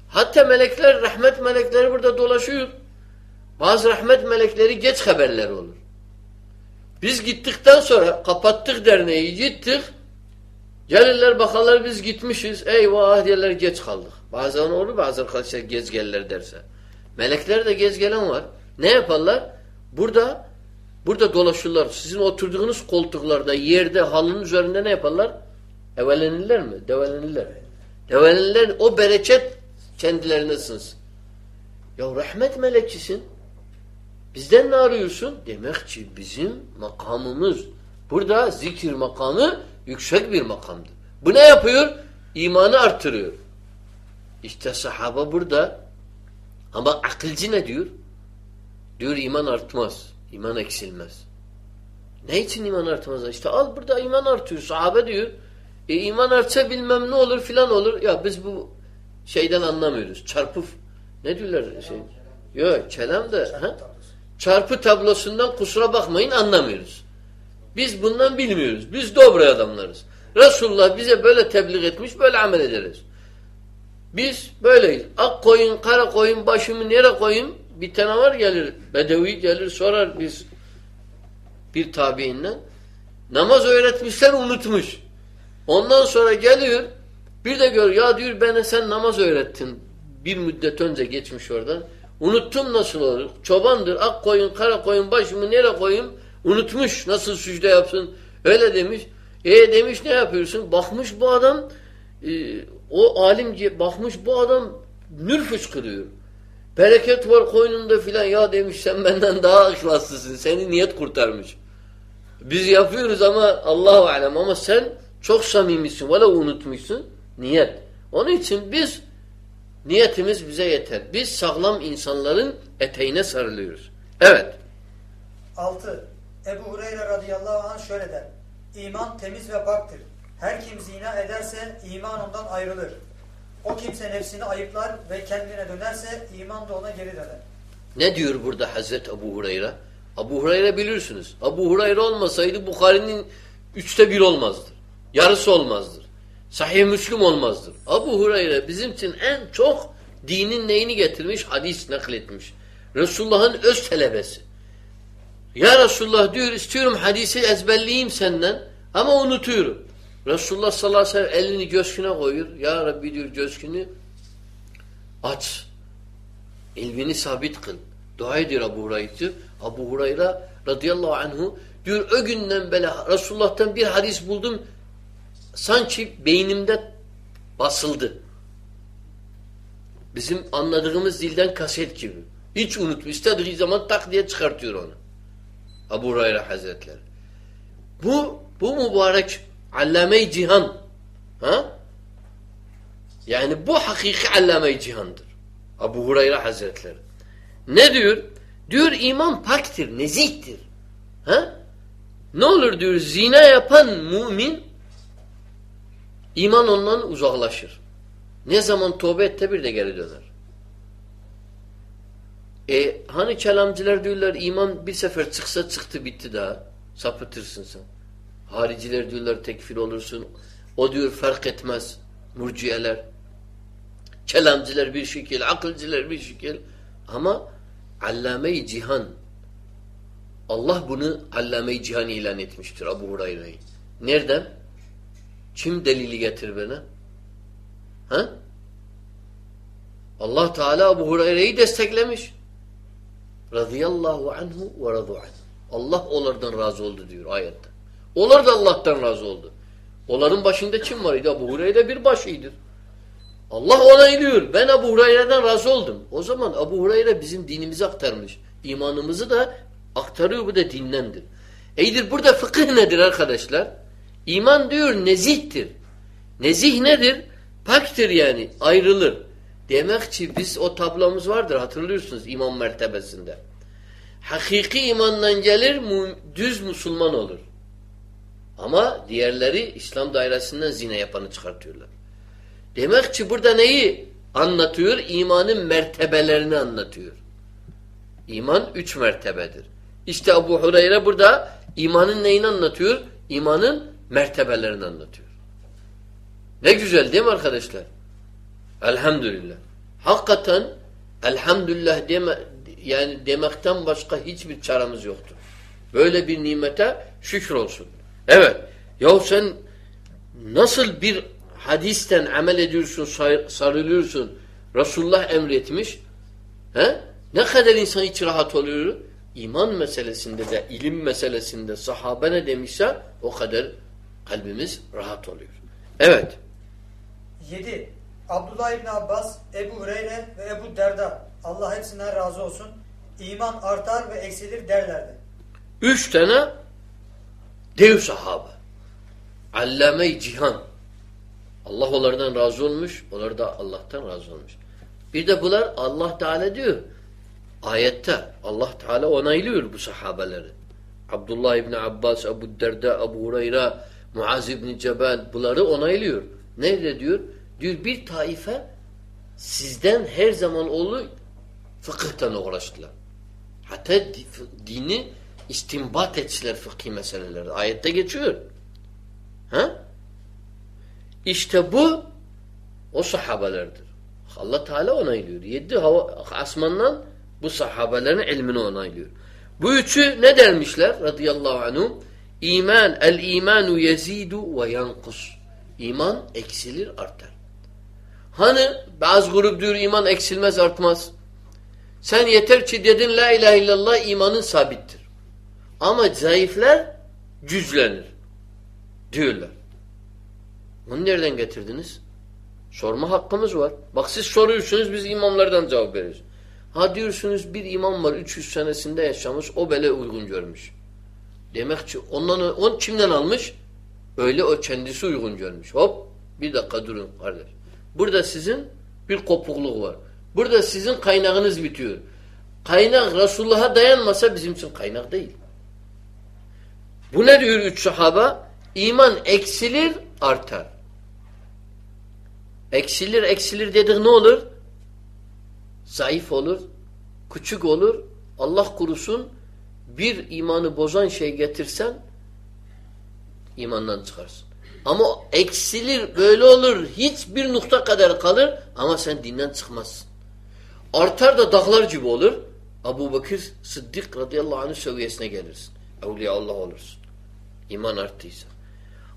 Hatta melekler rahmet melekleri burada dolaşıyor. Bazı rahmet melekleri geç haberleri olur. Biz gittikten sonra kapattık derneği gittik. Gelirler bakarlar biz gitmişiz. Eyvah diyorlar geç kaldık. Bazen olur bazı arkadaşlar gez gelirler derse. Melekler de gez gelen var. Ne yaparlar? Burada burada dolaşırlar. Sizin oturduğunuz koltuklarda, yerde, halının üzerinde ne yaparlar? Evelenirler mi? Develenirler. Develenirler. O bereket kendilerine sınsın. Ya rahmet melekisin. Bizden ne arıyorsun? Demek ki bizim makamımız burada zikir makamı yüksek bir makamdır. Bu ne yapıyor? İmanı artırıyor. İşte sahaba burada ama akılcı ne diyor? Diyor iman artmaz. İman eksilmez. Ne için iman artmaz? İşte al burada iman artıyor. Sahabe diyor. E iman artsa bilmem ne olur filan olur. Ya biz bu şeyden anlamıyoruz. Çarpı ne diyorlar şey? Yok kelam da ha? çarpı tablosundan kusura bakmayın anlamıyoruz. Biz bundan bilmiyoruz. Biz dobre adamlarız. Resulullah bize böyle tebliğ etmiş, böyle amel ederiz. Biz böyleyiz. Ak koyun, kara koyun, başımı nereye koyayım? Bir tane var gelir, bedevi gelir sorar biz bir tabiinden. Namaz öğretmişler unutmuş. Ondan sonra geliyor, bir de gör ya diyor bana sen namaz öğrettin. Bir müddet önce geçmiş oradan. Unuttum nasıl olur? Çobandır, ak koyun, kara koyun, başımı nereye koyayım? Unutmuş nasıl sücde yapsın. Öyle demiş. E demiş ne yapıyorsun? Bakmış bu adam e, o alim bakmış bu adam nür fışkırıyor. Bereket var koynunda filan. Ya demiş sen benden daha ihlaslısın. Seni niyet kurtarmış. Biz yapıyoruz ama Allahu alem ama sen çok samimisin. Valla unutmuşsun. Niyet. Onun için biz niyetimiz bize yeter. Biz sağlam insanların eteğine sarılıyoruz. Evet. 6. Ebu Hureyre radıyallahu anh şöyle der. İman temiz ve paktır. Her kim zina ederse iman ondan ayrılır. O kimse nefsini ayıplar ve kendine dönerse iman da ona geri döner. Ne diyor burada Hazreti Ebu Hureyre? Ebu Hureyre bilirsiniz. Ebu Hureyre olmasaydı Bukhari'nin üçte bir olmazdır. Yarısı olmazdır. Sahih Müslüm olmazdır. Ebu Hureyre bizim için en çok dinin neyini getirmiş? Hadis nakletmiş. Resulullah'ın öz talebesi. Ya Resulullah diyor istiyorum hadisi ezberleyeyim senden ama unutuyorum. Resulullah sallallahu aleyhi ve sellem elini göğsüne koyuyor. Ya Rabbi diyor göğsünü aç. İlmini sabit kıl. Dua ediyor Abu Hureyre. Abu Hureyre radıyallahu anhu diyor o günden beri Resulullah'tan bir hadis buldum. Sanki beynimde basıldı. Bizim anladığımız dilden kaset gibi. Hiç unutmuyor. İstediği zaman tak diye çıkartıyor onu. Abu Hureyre Hazretleri. Bu bu mübarek allame-i cihan ha? Yani bu hakiki allame-i cihandır. Abu Hureyre Hazretleri. Ne diyor? Diyor iman paktır, nezihtir. Ha? Ne olur diyor zina yapan mümin iman ondan uzaklaşır. Ne zaman tövbe etse bir de geri döner. E hani kelamcılar diyorlar iman bir sefer çıksa çıktı bitti daha. Sapıtırsın sen. Hariciler diyorlar tekfir olursun. O diyor fark etmez. Murciyeler. Kelamcılar bir şekil, akılcılar bir şekil. Ama allame-i cihan Allah bunu allame-i cihan ilan etmiştir Abu Hureyre'yi. Nereden? Kim delili getir bana? Ha? Allah Teala Abu Hureyre'yi desteklemiş. Radıyallahu anhu ve radu anhu. Allah onlardan razı oldu diyor ayette. Onlar da Allah'tan razı oldu. Onların başında kim var? Abu Hureyre bir başıydır. Allah onaylıyor. Ben Abu Hureyre'den razı oldum. O zaman Abu Hureyre bizim dinimizi aktarmış. İmanımızı da aktarıyor. Bu da dinlendir. Eydir burada fıkıh nedir arkadaşlar? İman diyor nezihtir. Nezih nedir? Paktır yani. Ayrılır. Demek ki biz o tablomuz vardır hatırlıyorsunuz iman mertebesinde. Hakiki imandan gelir düz Müslüman olur. Ama diğerleri İslam dairesinden zine yapanı çıkartıyorlar. Demek ki burada neyi anlatıyor? İmanın mertebelerini anlatıyor. İman üç mertebedir. İşte Abu Hureyre burada imanın neyini anlatıyor? İmanın mertebelerini anlatıyor. Ne güzel değil mi arkadaşlar? Elhamdülillah. Hakikaten elhamdülillah deme, yani demekten başka hiçbir çaremiz yoktur. Böyle bir nimete şükür olsun. Evet. Yahu sen nasıl bir hadisten amel ediyorsun, sarılıyorsun. Resulullah emretmiş. He? Ne kadar insan hiç rahat oluyor? İman meselesinde de, ilim meselesinde sahabe ne demişse o kadar kalbimiz rahat oluyor. Evet. 7. Abdullah İbni Abbas, Ebu Hureyre ve Ebu Derda Allah hepsinden razı olsun. İman artar ve eksilir derlerdi. Üç tane dev sahabe. Allame-i cihan. Allah onlardan razı olmuş. Onlar da Allah'tan razı olmuş. Bir de bunlar Allah Teala diyor. Ayette Allah Teala onaylıyor bu sahabeleri. Abdullah İbni Abbas, Ebu Derda, Ebu Hureyre, Muaz İbni Cebel bunları onaylıyor. Nerede diyor? Diyor bir taife sizden her zaman oğlu fıkıhtan uğraştılar. Hatta dini istimbat ettiler fıkhi meselelerde. Ayette geçiyor. Ha? İşte bu o sahabelerdir. Allah Teala onaylıyor. Yedi hava, asmandan bu sahabelerin ilmini onaylıyor. Bu üçü ne dermişler radıyallahu anhum? İman, el imanu yezidu ve yankus. İman eksilir artar. Hani bazı grup diyor iman eksilmez artmaz. Sen yeter ki dedin la ilahe illallah imanın sabittir. Ama zayıflar cüzlenir. Diyorlar. Bunu nereden getirdiniz? Sorma hakkımız var. Bak siz soruyorsunuz biz imamlardan cevap veriyoruz. Ha diyorsunuz bir imam var 300 senesinde yaşamış o böyle uygun görmüş. Demek ki ondan on kimden almış? Öyle o kendisi uygun görmüş. Hop bir dakika durun kardeş. Burada sizin bir kopukluk var. Burada sizin kaynağınız bitiyor. Kaynak Resulullah'a dayanmasa bizim için kaynak değil. Bu ne diyor üç sahaba? İman eksilir, artar. Eksilir, eksilir dedik ne olur? Zayıf olur, küçük olur. Allah kurusun bir imanı bozan şey getirsen imandan çıkarsın. Ama eksilir, böyle olur. Hiçbir nokta kadar kalır ama sen dinden çıkmazsın. Artar da dağlar gibi olur. Abu Bakır Sıddık radıyallahu anh seviyesine gelirsin. Evliya Allah olursun. İman arttıysa.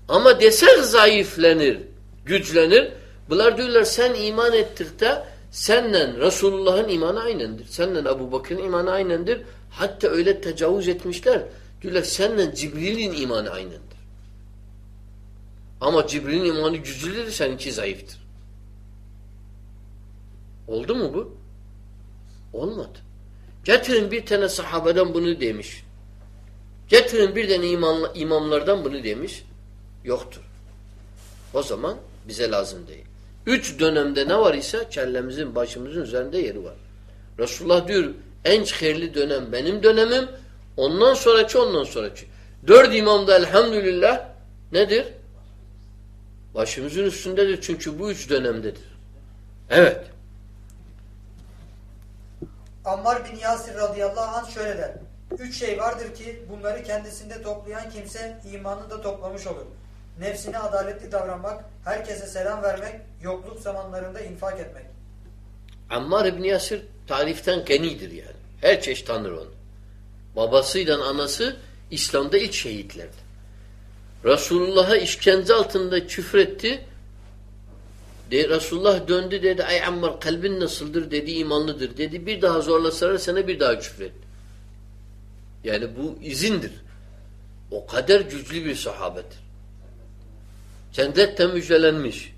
Ama desek zayıflenir, güçlenir. Bunlar diyorlar sen iman ettikte Senle Resulullah'ın imanı aynendir. Senle Ebu Bakır'ın imanı aynendir. Hatta öyle tecavüz etmişler. Diyorlar senle Cibril'in imanı aynendir. Ama Cibril'in imanı güçlüdür, seninki zayıftır. Oldu mu bu? Olmadı. Getirin bir tane sahabeden bunu demiş. Getirin bir tane imanla, imamlardan bunu demiş. Yoktur. O zaman bize lazım değil. Üç dönemde ne var ise kellemizin başımızın üzerinde yeri var. Resulullah diyor en hayırlı dönem benim dönemim. Ondan sonraki ondan sonraki. Dört imamda elhamdülillah nedir? Başımızın üstündedir çünkü bu üç dönemdedir. Evet. Ammar bin Yasir radıyallahu anh şöyle der. Üç şey vardır ki bunları kendisinde toplayan kimse imanı da toplamış olur. Nefsine adaletli davranmak, herkese selam vermek, yokluk zamanlarında infak etmek. Ammar bin Yasir tariften genidir yani. Her çeşit tanır onu. Babasıyla anası İslam'da ilk şehitlerdi. Resulullah'a işkence altında küfretti. De, Resulullah döndü dedi ay Ammar kalbin nasıldır dedi imanlıdır dedi. Bir daha zorlasalar sana bir daha küfret. Yani bu izindir. O kadar güçlü bir sahabedir. Cennetten müjdelenmiş.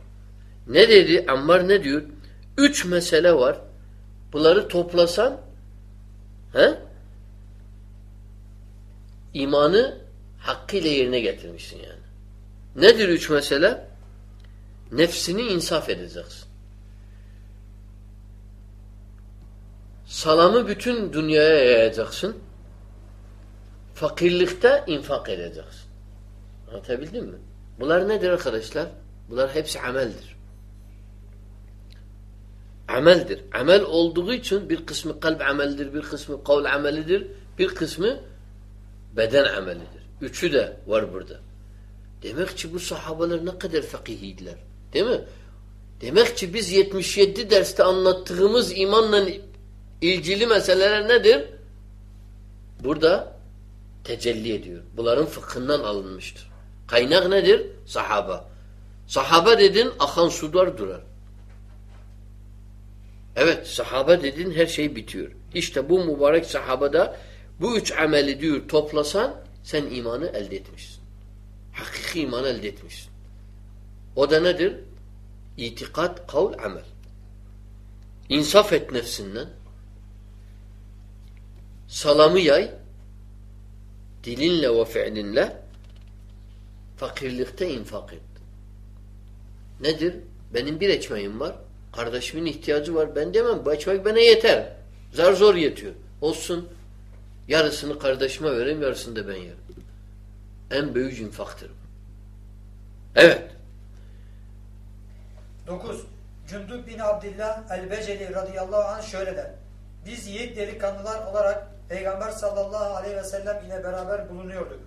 Ne dedi? Ammar ne diyor? Üç mesele var. Bunları toplasan he? imanı hakkıyla yerine getirmişsin yani. Nedir üç mesele? Nefsini insaf edeceksin. Salamı bütün dünyaya yayacaksın. Fakirlikte infak edeceksin. Anlatabildim mi? Bunlar nedir arkadaşlar? Bunlar hepsi ameldir. Ameldir. Amel olduğu için bir kısmı kalp amelidir, bir kısmı kavl amelidir, bir kısmı beden amelidir. Üçü de var burada. Demek ki bu sahabeler ne kadar fakihiydiler. Değil mi? Demek ki biz 77 derste anlattığımız imanla ilgili meseleler nedir? Burada tecelli ediyor. Bunların fıkhından alınmıştır. Kaynak nedir? Sahaba. Sahaba dedin akan sular durar. Evet sahaba dedin her şey bitiyor. İşte bu mübarek sahabada bu üç ameli diyor toplasan sen imanı elde etmişsin. Hakiki imanı elde etmişsin. O da nedir? İtikat, kavl, amel. İnsaf et nefsinden. Salamı yay. Dilinle ve fiilinle fakirlikte infak et. Nedir? Benim bir ekmeğim var. Kardeşimin ihtiyacı var. Ben demem bu ekmek bana yeter. Zar zor yetiyor. Olsun. Yarısını kardeşime vereyim, yarısını da ben yerim. En büyük infaktır. Evet. 9. Cündük bin Abdillah el-Beceli radıyallahu anh şöyle der. Biz yiğit delikanlılar olarak Peygamber sallallahu aleyhi ve sellem ile beraber bulunuyorduk.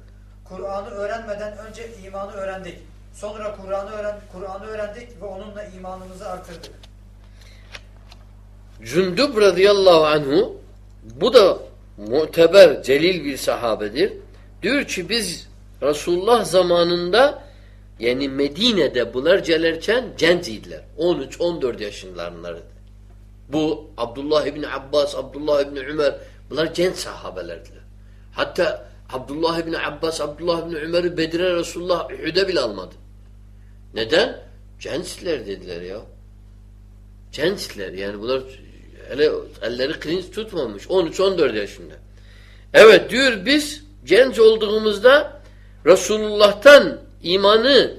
Kur'an'ı öğrenmeden önce imanı öğrendik. Sonra Kur'an'ı öğren Kur'an'ı öğrendik ve onunla imanımızı artırdık. Cündüb radıyallahu anhu bu da muteber, celil bir sahabedir. Diyor ki biz Resulullah zamanında yani Medine'de bunlar gelerken genciydiler. 13-14 yaşındalardı. Bu Abdullah İbni Abbas, Abdullah İbni Ömer bunlar genç sahabelerdiler. Hatta Abdullah İbni Abbas, Abdullah İbni Ömer'i Bedir'e Resulullah Ühüd'e bile almadı. Neden? Gençler dediler ya. Gençler yani bunlar hele elleri klinç tutmamış. 13-14 yaşında. Evet diyor biz genç olduğumuzda Resulullah'tan imanı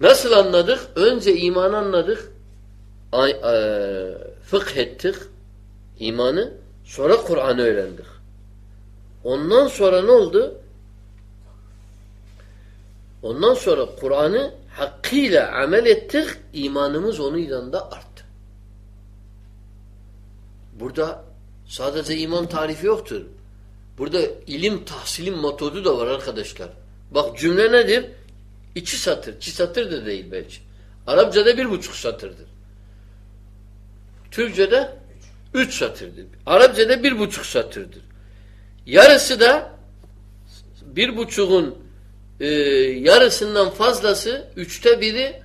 nasıl anladık? Önce imanı anladık. E, fıkh ettik imanı. Sonra Kur'an'ı öğrendik. Ondan sonra ne oldu? Ondan sonra Kur'an'ı hakkıyla amel ettik. imanımız onun da arttı. Burada sadece iman tarifi yoktur. Burada ilim tahsilin metodu da var arkadaşlar. Bak cümle nedir? İki satır. İki satır da değil belki. Arapçada bir buçuk satırdır. Türkçe'de üç satırdır. Arapçada bir buçuk satırdır. Yarısı da bir buçuğun e, yarısından fazlası üçte biri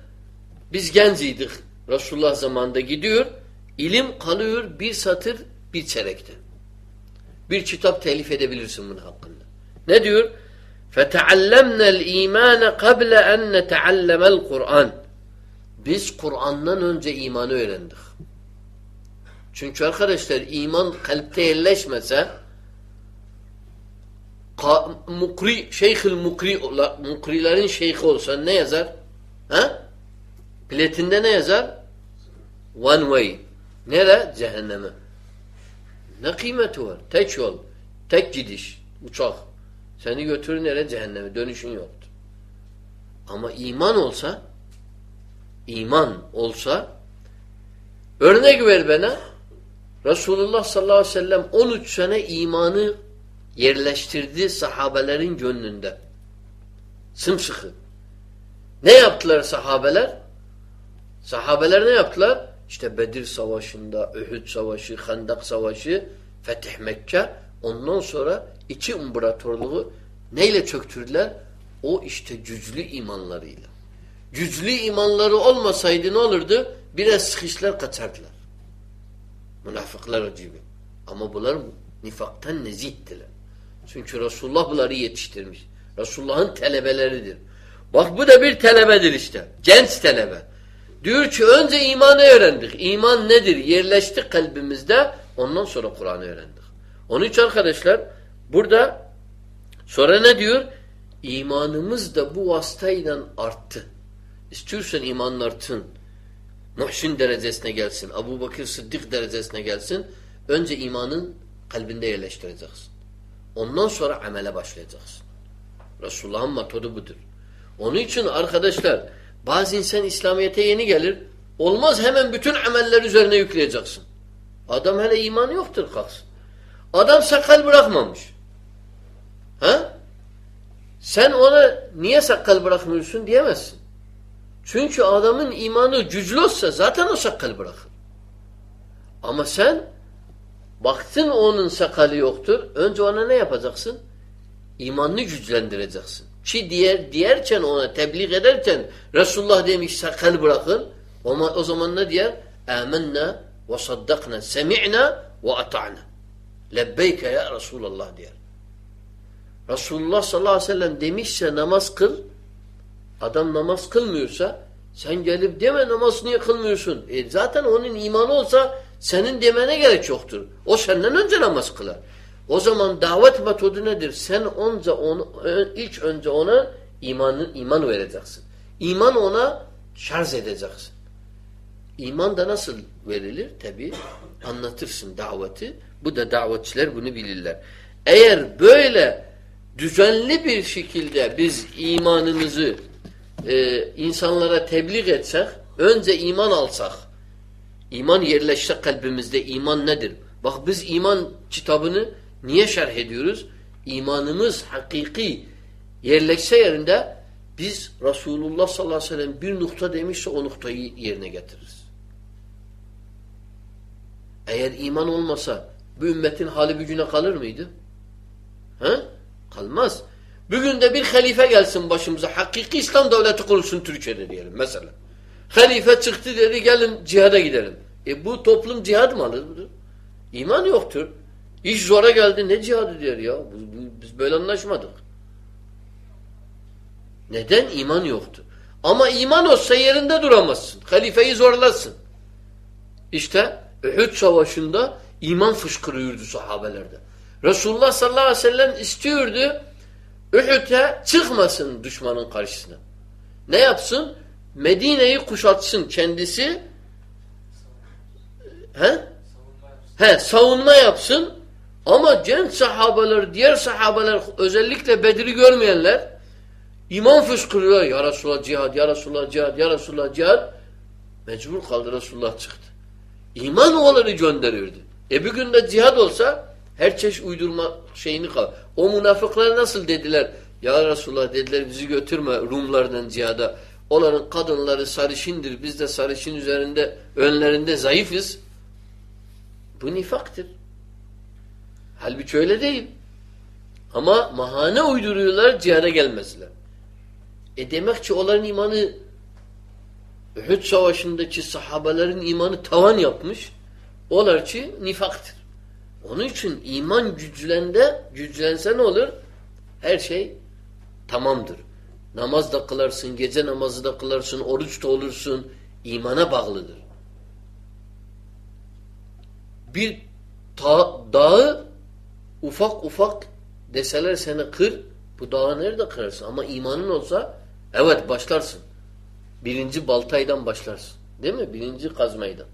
biz genciydik Resulullah zamanında gidiyor. ilim kalıyor bir satır bir çerekte. Bir kitap telif edebilirsin bunun hakkında. Ne diyor? فَتَعَلَّمْنَا الْا۪يمَانَ قَبْلَ اَنْ نَتَعَلَّمَ الْقُرْآنِ Biz Kur'an'dan önce imanı öğrendik. Çünkü arkadaşlar iman kalpte yerleşmese mukri, şeyhül mukri, mukrilerin şeyhi olsa ne yazar? Ha? Biletinde ne yazar? One way. Nere? Cehenneme. Ne kıymeti var? Tek yol. Tek gidiş. Uçak. Seni götürür nereye? Cehenneme. Dönüşün yoktur. Ama iman olsa iman olsa örnek ver bana Resulullah sallallahu aleyhi ve sellem 13 sene imanı yerleştirdi sahabelerin gönlünde. Sımsıkı. Ne yaptılar sahabeler? Sahabeler ne yaptılar? İşte Bedir Savaşı'nda, Ühud Savaşı, Handak Savaşı, Fetih Mekke. Ondan sonra iki imparatorluğu neyle çöktürdüler? O işte güçlü imanlarıyla. Güçlü imanları olmasaydı ne olurdu? Biraz sıkışlar kaçardılar. Münafıklar gibi. Ama bunlar nifaktan nezihtiler. Çünkü Resulullah bunları yetiştirmiş. Resulullah'ın telebeleridir. Bak bu da bir telebedir işte. Genç telebe. Diyor ki önce imanı öğrendik. İman nedir? Yerleşti kalbimizde. Ondan sonra Kur'an'ı öğrendik. Onun için arkadaşlar burada sonra ne diyor? İmanımız da bu vasıtayla arttı. İstiyorsan imanın artsın. Muhsin derecesine gelsin. Abu Bakır Sıddık derecesine gelsin. Önce imanın kalbinde yerleştireceksin. Ondan sonra amele başlayacaksın. Resulullah'ın metodu budur. Onun için arkadaşlar bazı insan İslamiyet'e yeni gelir. Olmaz hemen bütün ameller üzerine yükleyeceksin. Adam hele imanı yoktur kalksın. Adam sakal bırakmamış. Ha? Sen ona niye sakal bırakmıyorsun diyemezsin. Çünkü adamın imanı güçlü olsa zaten o sakal bırakır. Ama sen baktın onun sakalı yoktur. Önce ona ne yapacaksın? İmanını güçlendireceksin. Ki diğer diyerken ona tebliğ ederken Resulullah demiş sakal bırakın. O, o zaman ne diyer? Âmennâ ve saddakna semi'na ve ata'na. Lebbeyke ya Resulallah diyer. Resulullah sallallahu aleyhi ve sellem demişse namaz kıl adam namaz kılmıyorsa sen gelip deme namaz niye kılmıyorsun? E zaten onun imanı olsa senin demene gerek yoktur. O senden önce namaz kılar. O zaman davet metodu nedir? Sen onca onu, ilk önce ona imanı, iman vereceksin. İman ona şarj edeceksin. İman da nasıl verilir? Tabi anlatırsın daveti. Bu da davetçiler bunu bilirler. Eğer böyle düzenli bir şekilde biz imanımızı e, insanlara tebliğ etsek, önce iman alsak, iman yerleşse kalbimizde iman nedir? Bak biz iman kitabını Niye şerh ediyoruz? İmanımız hakiki yerleşse yerinde biz Resulullah sallallahu aleyhi ve sellem bir nokta demişse o noktayı yerine getiririz. Eğer iman olmasa bu ümmetin hali bir güne kalır mıydı? He? Kalmaz. Bugün de bir halife gelsin başımıza. Hakiki İslam devleti kurulsun Türkiye'de diyelim mesela. Halife çıktı dedi gelin cihada gidelim. E bu toplum cihad mı alır? İman yoktur. İş zora geldi ne cihadı diyor ya. Biz böyle anlaşmadık. Neden? İman yoktu. Ama iman olsa yerinde duramazsın. Halifeyi zorlasın. İşte Uhud savaşında iman fışkırıyordu sahabelerde. Resulullah sallallahu aleyhi ve sellem istiyordu Uhud'e çıkmasın düşmanın karşısına. Ne yapsın? Medine'yi kuşatsın kendisi. He? He, savunma yapsın. Ama genç sahabeler, diğer sahabeler özellikle Bedir'i görmeyenler iman fışkırıyor. Ya Resulallah cihad, ya Resulallah cihad, ya Resulallah cihad. Mecbur kaldı Resulullah çıktı. İman oğulları gönderiyordu. E bir günde cihad olsa her çeşit uydurma şeyini kal. O münafıklar nasıl dediler? Ya Resulullah dediler bizi götürme Rumlardan cihada. Onların kadınları sarışındır. Biz de sarışın üzerinde önlerinde zayıfız. Bu nifaktır. Halbuki öyle değil. Ama mahane uyduruyorlar cihada gelmezler. E demek ki onların imanı Uhud savaşındaki sahabelerin imanı tavan yapmış. Olar ki nifaktır. Onun için iman güçlende, güçlense ne olur? Her şey tamamdır. Namaz da kılarsın, gece namazı da kılarsın, oruç da olursun. İmana bağlıdır. Bir ta dağı ufak ufak deseler seni kır, bu dağı nerede kırarsın? Ama imanın olsa evet başlarsın. Birinci baltaydan başlarsın. Değil mi? Birinci kazmaydan.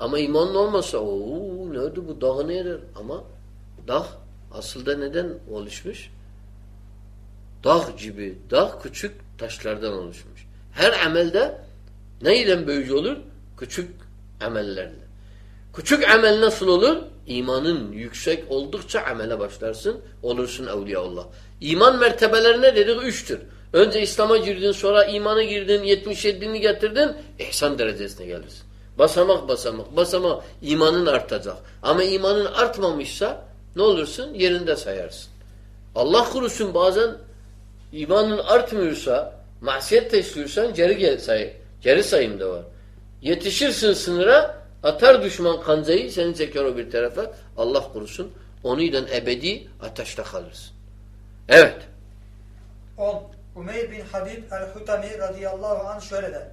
Ama imanın olmasa o nerede bu dağı nedir? Ama dağ aslında neden oluşmuş? Dağ gibi, dağ küçük taşlardan oluşmuş. Her amelde neyden böyücü olur? Küçük amellerle. Küçük amel nasıl olur? İmanın yüksek oldukça amele başlarsın. Olursun evliyaullah. İman mertebeleri ne dedik? Üçtür. Önce İslam'a girdin, sonra imana girdin, 77'ini getirdin, ihsan derecesine gelirsin. Basamak basamak, basamak imanın artacak. Ama imanın artmamışsa ne olursun? Yerinde sayarsın. Allah kurusun bazen imanın artmıyorsa, masiyet teşkiyorsan geri gel say. Geri sayım da var. Yetişirsin sınıra, atar düşman kancayı, seni çeker o bir tarafa. Allah kurusun. Onu ebedi ateşte kalırsın. Evet. 10. Umeyr bin Habib el-Hutami radıyallahu anh şöyle der.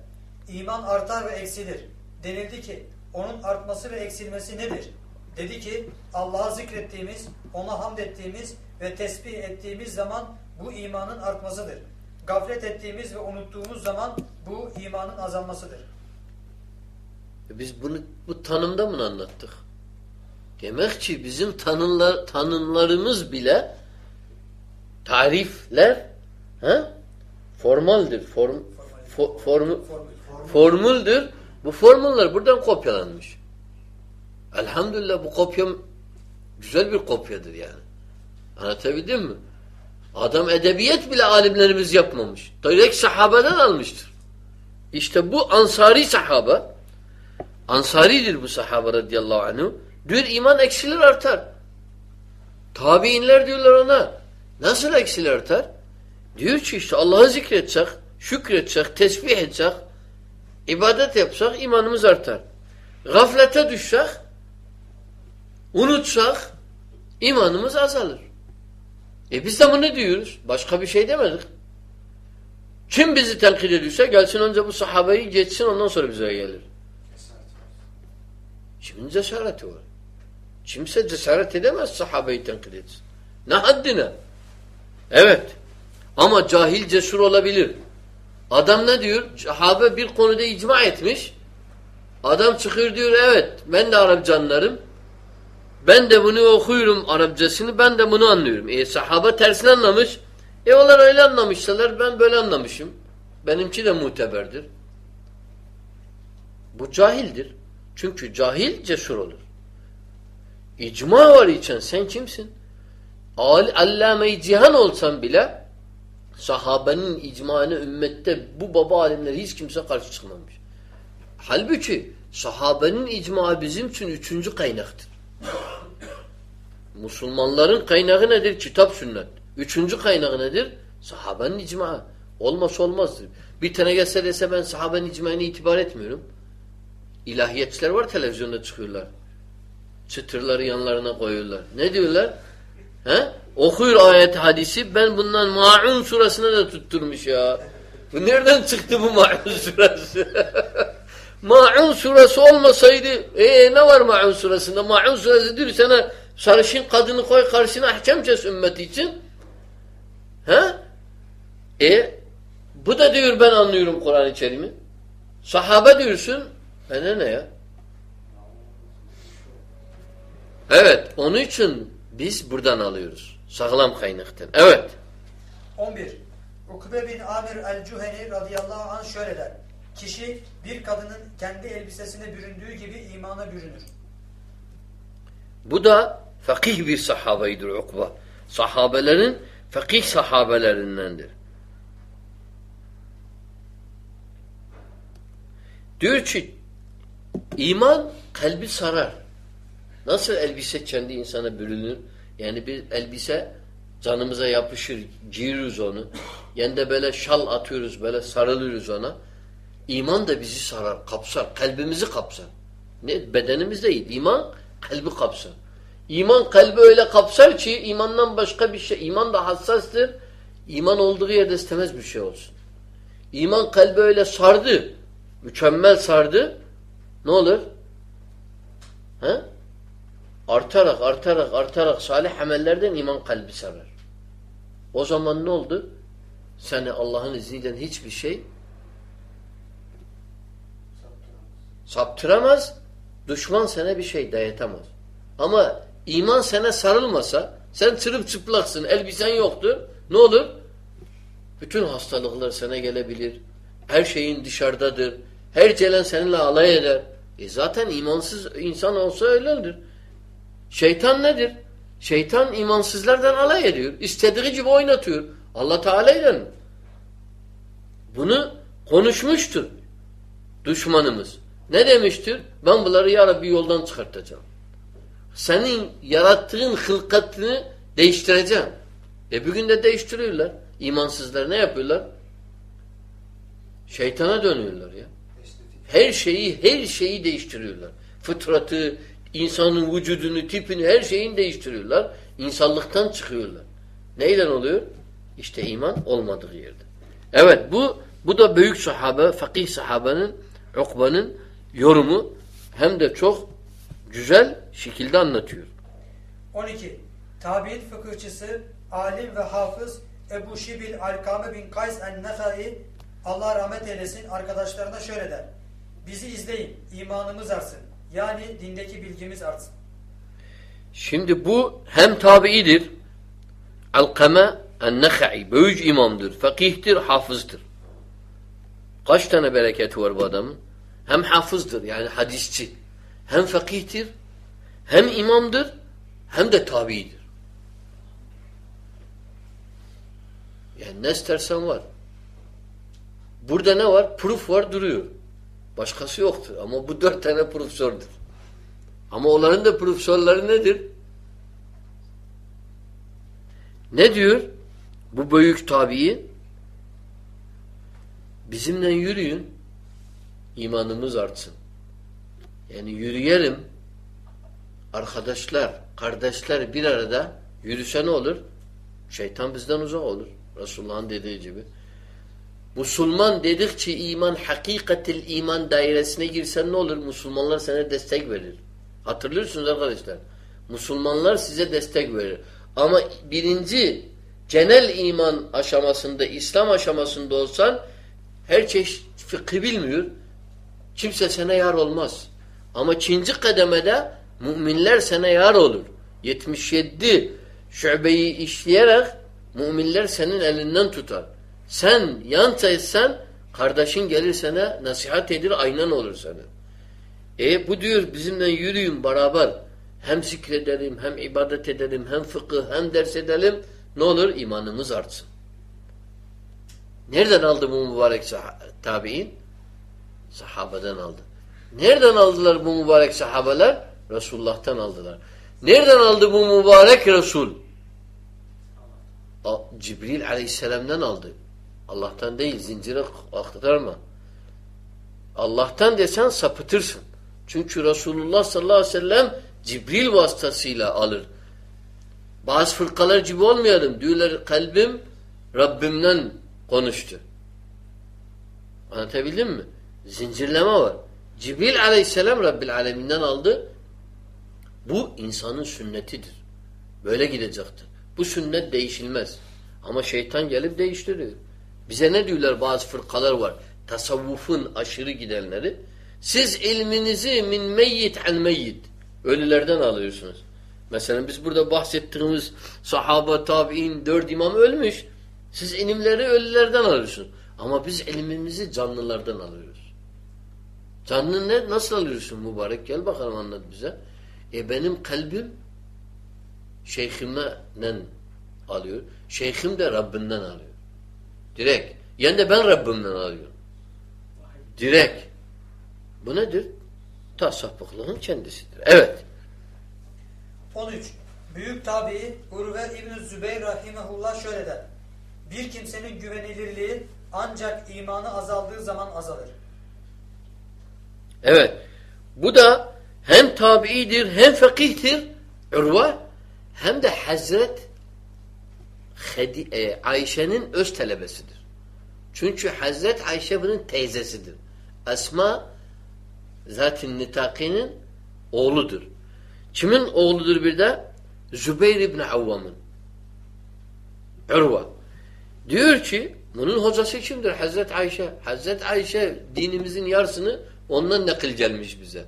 İman artar ve eksilir. Denildi ki onun artması ve eksilmesi nedir? Dedi ki Allah'ı zikrettiğimiz, ona hamd ettiğimiz ve tesbih ettiğimiz zaman bu imanın artmasıdır. Gaflet ettiğimiz ve unuttuğumuz zaman bu imanın azalmasıdır. Biz bunu bu tanımda mı anlattık? Demek ki bizim tanımlar, tanımlarımız bile tarifler he? formaldir. Form, for, formu, formüldür. Bu formüller buradan kopyalanmış. Elhamdülillah bu kopya güzel bir kopyadır yani. Anlatabildim mi? Adam edebiyet bile alimlerimiz yapmamış. Direkt sahabeden almıştır. İşte bu ansari sahabe ansaridir bu sahabe radıyallahu anhu. Diyor iman eksilir artar. Tabiinler diyorlar ona. Nasıl eksilir artar? Diyor ki işte Allah'ı zikredecek, şükredecek, tesbih edecek, ibadet yapsak imanımız artar. Gaflete düşsek, unutsak imanımız azalır. E biz de bunu diyoruz. Başka bir şey demedik. Kim bizi tenkit ediyorsa gelsin önce bu sahabeyi geçsin ondan sonra bize gelir. Kimin cesareti var? Kimse cesaret edemez sahabeyi tenkit etsin. Ne haddine? Evet. Ama cahil cesur olabilir. Adam ne diyor? Sahabe bir konuda icma etmiş. Adam çıkıyor diyor evet ben de Arapça anlarım. Ben de bunu okuyorum Arapçasını ben de bunu anlıyorum. E sahaba tersini anlamış. E onlar öyle anlamışlar ben böyle anlamışım. Benimki de muteberdir. Bu cahildir. Çünkü cahil cesur olur. İcma var için sen kimsin? Allame-i cihan olsan bile sahabenin icmanı ümmette bu baba alimler hiç kimse karşı çıkmamış. Halbuki sahabenin icma bizim için üçüncü kaynaktır. Müslümanların kaynağı nedir? Kitap sünnet. Üçüncü kaynağı nedir? Sahabenin icma. Olmazsa olmazdır. Bir tane gelse dese ben sahabenin icmaını itibar etmiyorum. İlahiyetçiler var televizyonda çıkıyorlar. Çıtırları yanlarına koyuyorlar. Ne diyorlar? He? Okuyor ayet hadisi ben bundan Ma'un surasına da tutturmuş ya. Bu nereden çıktı bu Ma'un surası? Ma'un surası olmasaydı e ne var Ma'un surasında? Ma'un surası diyor sana sarışın kadını koy karşına ahkam kes ümmeti için. He? E bu da diyor ben anlıyorum Kur'an-ı Kerim'i. Sahabe diyorsun. E ne ne ya? Evet. Onun için biz buradan alıyoruz. Sağlam kaynaktan. Evet. 11. Ukbe bin Amir el-Cuheni radıyallahu anh şöyle der. Kişi bir kadının kendi elbisesine büründüğü gibi imana bürünür. Bu da fakih bir sahabeydir Ukba. Sahabelerin fakih sahabelerindendir. Diyor ki iman kalbi sarar. Nasıl elbise kendi insana bürünür? Yani bir elbise canımıza yapışır, giyiriz onu. Yani de böyle şal atıyoruz, böyle sarılıyoruz ona. İman da bizi sarar, kapsar, kalbimizi kapsar. Ne bedenimiz değil, iman kalbi kapsar. İman kalbi öyle kapsar ki imandan başka bir şey, iman da hassastır. İman olduğu yerde istemez bir şey olsun. İman kalbi öyle sardı, mükemmel sardı. Ne olur? He? Artarak, artarak, artarak salih amellerden iman kalbi sarar. O zaman ne oldu? Seni Allah'ın izniyle hiçbir şey saptıramaz. Düşman sana bir şey dayatamaz. Ama iman sana sarılmasa, sen çırıp çıplaksın, elbisen yoktur. Ne olur? Bütün hastalıklar sana gelebilir. Her şeyin dışarıdadır. Her gelen seninle alay eder. E zaten imansız insan olsa öyledir. Şeytan nedir? Şeytan imansızlardan alay ediyor. İstediği gibi oynatıyor. Allah Teala ile bunu konuşmuştur düşmanımız. Ne demiştir? Ben bunları ya Rabbi yoldan çıkartacağım. Senin yarattığın hılkatını değiştireceğim. E bugün de değiştiriyorlar. İmansızlar ne yapıyorlar? Şeytana dönüyorlar ya. Her şeyi her şeyi değiştiriyorlar. Fıtratı, insanın vücudunu, tipini, her şeyini değiştiriyorlar. İnsanlıktan çıkıyorlar. Neyle oluyor? İşte iman olmadığı yerde. Evet bu bu da büyük sahabe, fakih sahabenin, Ukba'nın yorumu hem de çok güzel şekilde anlatıyor. 12. Tabi'in fıkıhçısı, alim ve hafız Ebu Şibil Alkame bin Kays en-Nefai Allah rahmet eylesin arkadaşlarına şöyle der. Bizi izleyin, imanımız artsın. Yani dindeki bilgimiz artsın. Şimdi bu hem tabiidir. Alkame en-Nekhai büyük imamdır, fakihtir, hafızdır. Kaç tane bereketi var bu adamın? Hem hafızdır yani hadisçi. Hem fakihtir, hem imamdır, hem de tabiidir. Yani ne istersen var. Burada ne var? Proof var duruyor. Başkası yoktur. Ama bu dört tane profesördür. Ama onların da profesörleri nedir? Ne diyor? Bu büyük tabi'i bizimle yürüyün imanımız artsın. Yani yürüyelim arkadaşlar, kardeşler bir arada yürüse ne olur? Şeytan bizden uzak olur. Resulullah'ın dediği gibi. Müslüman dedikçe iman hakikatil iman dairesine girsen ne olur? Müslümanlar sana destek verir. Hatırlıyorsunuz arkadaşlar. Müslümanlar size destek verir. Ama birinci genel iman aşamasında, İslam aşamasında olsan her çeşit fıkhı bilmiyor. Kimse sana yar olmaz. Ama ikinci kademede müminler sana yar olur. 77 şubeyi işleyerek müminler senin elinden tutar. Sen yan saysan kardeşin gelir sana nasihat edir aynen olur sana. E bu diyor bizimle yürüyün beraber. Hem zikredelim, hem ibadet edelim, hem fıkıh, hem ders edelim. Ne olur? imanımız artsın. Nereden aldı bu mübarek tabi'in? Sahabeden aldı. Nereden aldılar bu mübarek sahabeler? Resulullah'tan aldılar. Nereden aldı bu mübarek Resul? Cibril aleyhisselamdan aldı. Allah'tan değil zincire aktarma. Allah'tan desen sapıtırsın. Çünkü Resulullah sallallahu aleyhi ve sellem Cibril vasıtasıyla alır. Bazı fırkalar gibi olmayalım. Diyorlar kalbim Rabbimden konuştu. Anlatabildim mi? Zincirleme var. Cibril aleyhisselam Rabbil aleminden aldı. Bu insanın sünnetidir. Böyle gidecektir. Bu sünnet değişilmez. Ama şeytan gelip değiştiriyor. Bize ne diyorlar bazı fırkalar var. Tasavvufun aşırı gidenleri. Siz ilminizi min meyyit an meyyit. Ölülerden alıyorsunuz. Mesela biz burada bahsettiğimiz sahaba, tabi'in, dört imam ölmüş. Siz ilimleri ölülerden alıyorsunuz. Ama biz ilmimizi canlılardan alıyoruz. Canlı ne? Nasıl alıyorsun mübarek? Gel bakalım anlat bize. E benim kalbim şeyhimden alıyor. Şeyhim de Rabbinden alıyor. Direkt. Yani de ben Rabbimden alıyorum. Direkt. Bu nedir? Tasavvuklığın kendisidir. Evet. 13. Büyük tabi Urve İbn-i Zübeyir Rahimehullah şöyle der. Bir kimsenin güvenilirliği ancak imanı azaldığı zaman azalır. Evet. Bu da hem tabiidir hem fakihtir Urva hem de Hazret e, Ayşe'nin öz talebesidir. Çünkü Hazret Ayşe bunun teyzesidir. Esma zaten Nitaki'nin oğludur. Kimin oğludur bir de? Zübeyir İbni Avvam'ın. Urva. Diyor ki bunun hocası kimdir? Hazret Ayşe. Hazret Ayşe dinimizin yarısını ondan nakil gelmiş bize.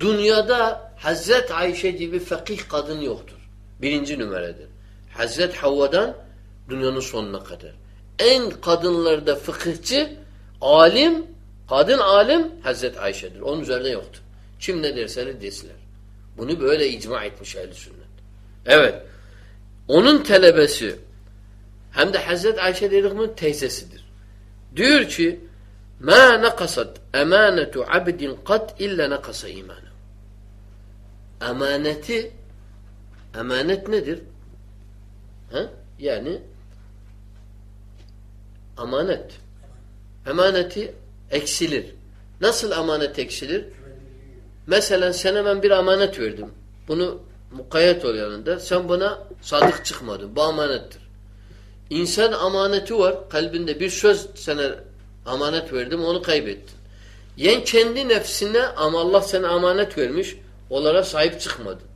Dünyada Hazret Ayşe gibi fakih kadın yoktur. Birinci numaradır. Hazret Havva'dan dünyanın sonuna kadar. En kadınlarda fıkıhçı, alim, kadın alim Hazret Ayşe'dir. Onun üzerinde yoktur. Kim ne derse deseler. Bunu böyle icma etmiş ehl sünnet. Evet. Onun talebesi hem de Hazret Ayşe dediğimin teyzesidir. Diyor ki ma nakasat emanetu abdin kat illa nakasa imanı. Emaneti emanet nedir? Ha? Yani amanet. Emaneti eksilir. Nasıl emanet eksilir? Mesela sana ben bir emanet verdim. Bunu mukayyet ol yanında. Sen bana sadık çıkmadın. Bu amanettir. İnsan amaneti var. Kalbinde bir söz sana amanet verdim. Onu kaybettin. Yen kendi nefsine ama Allah sana amanet vermiş. Onlara sahip çıkmadın.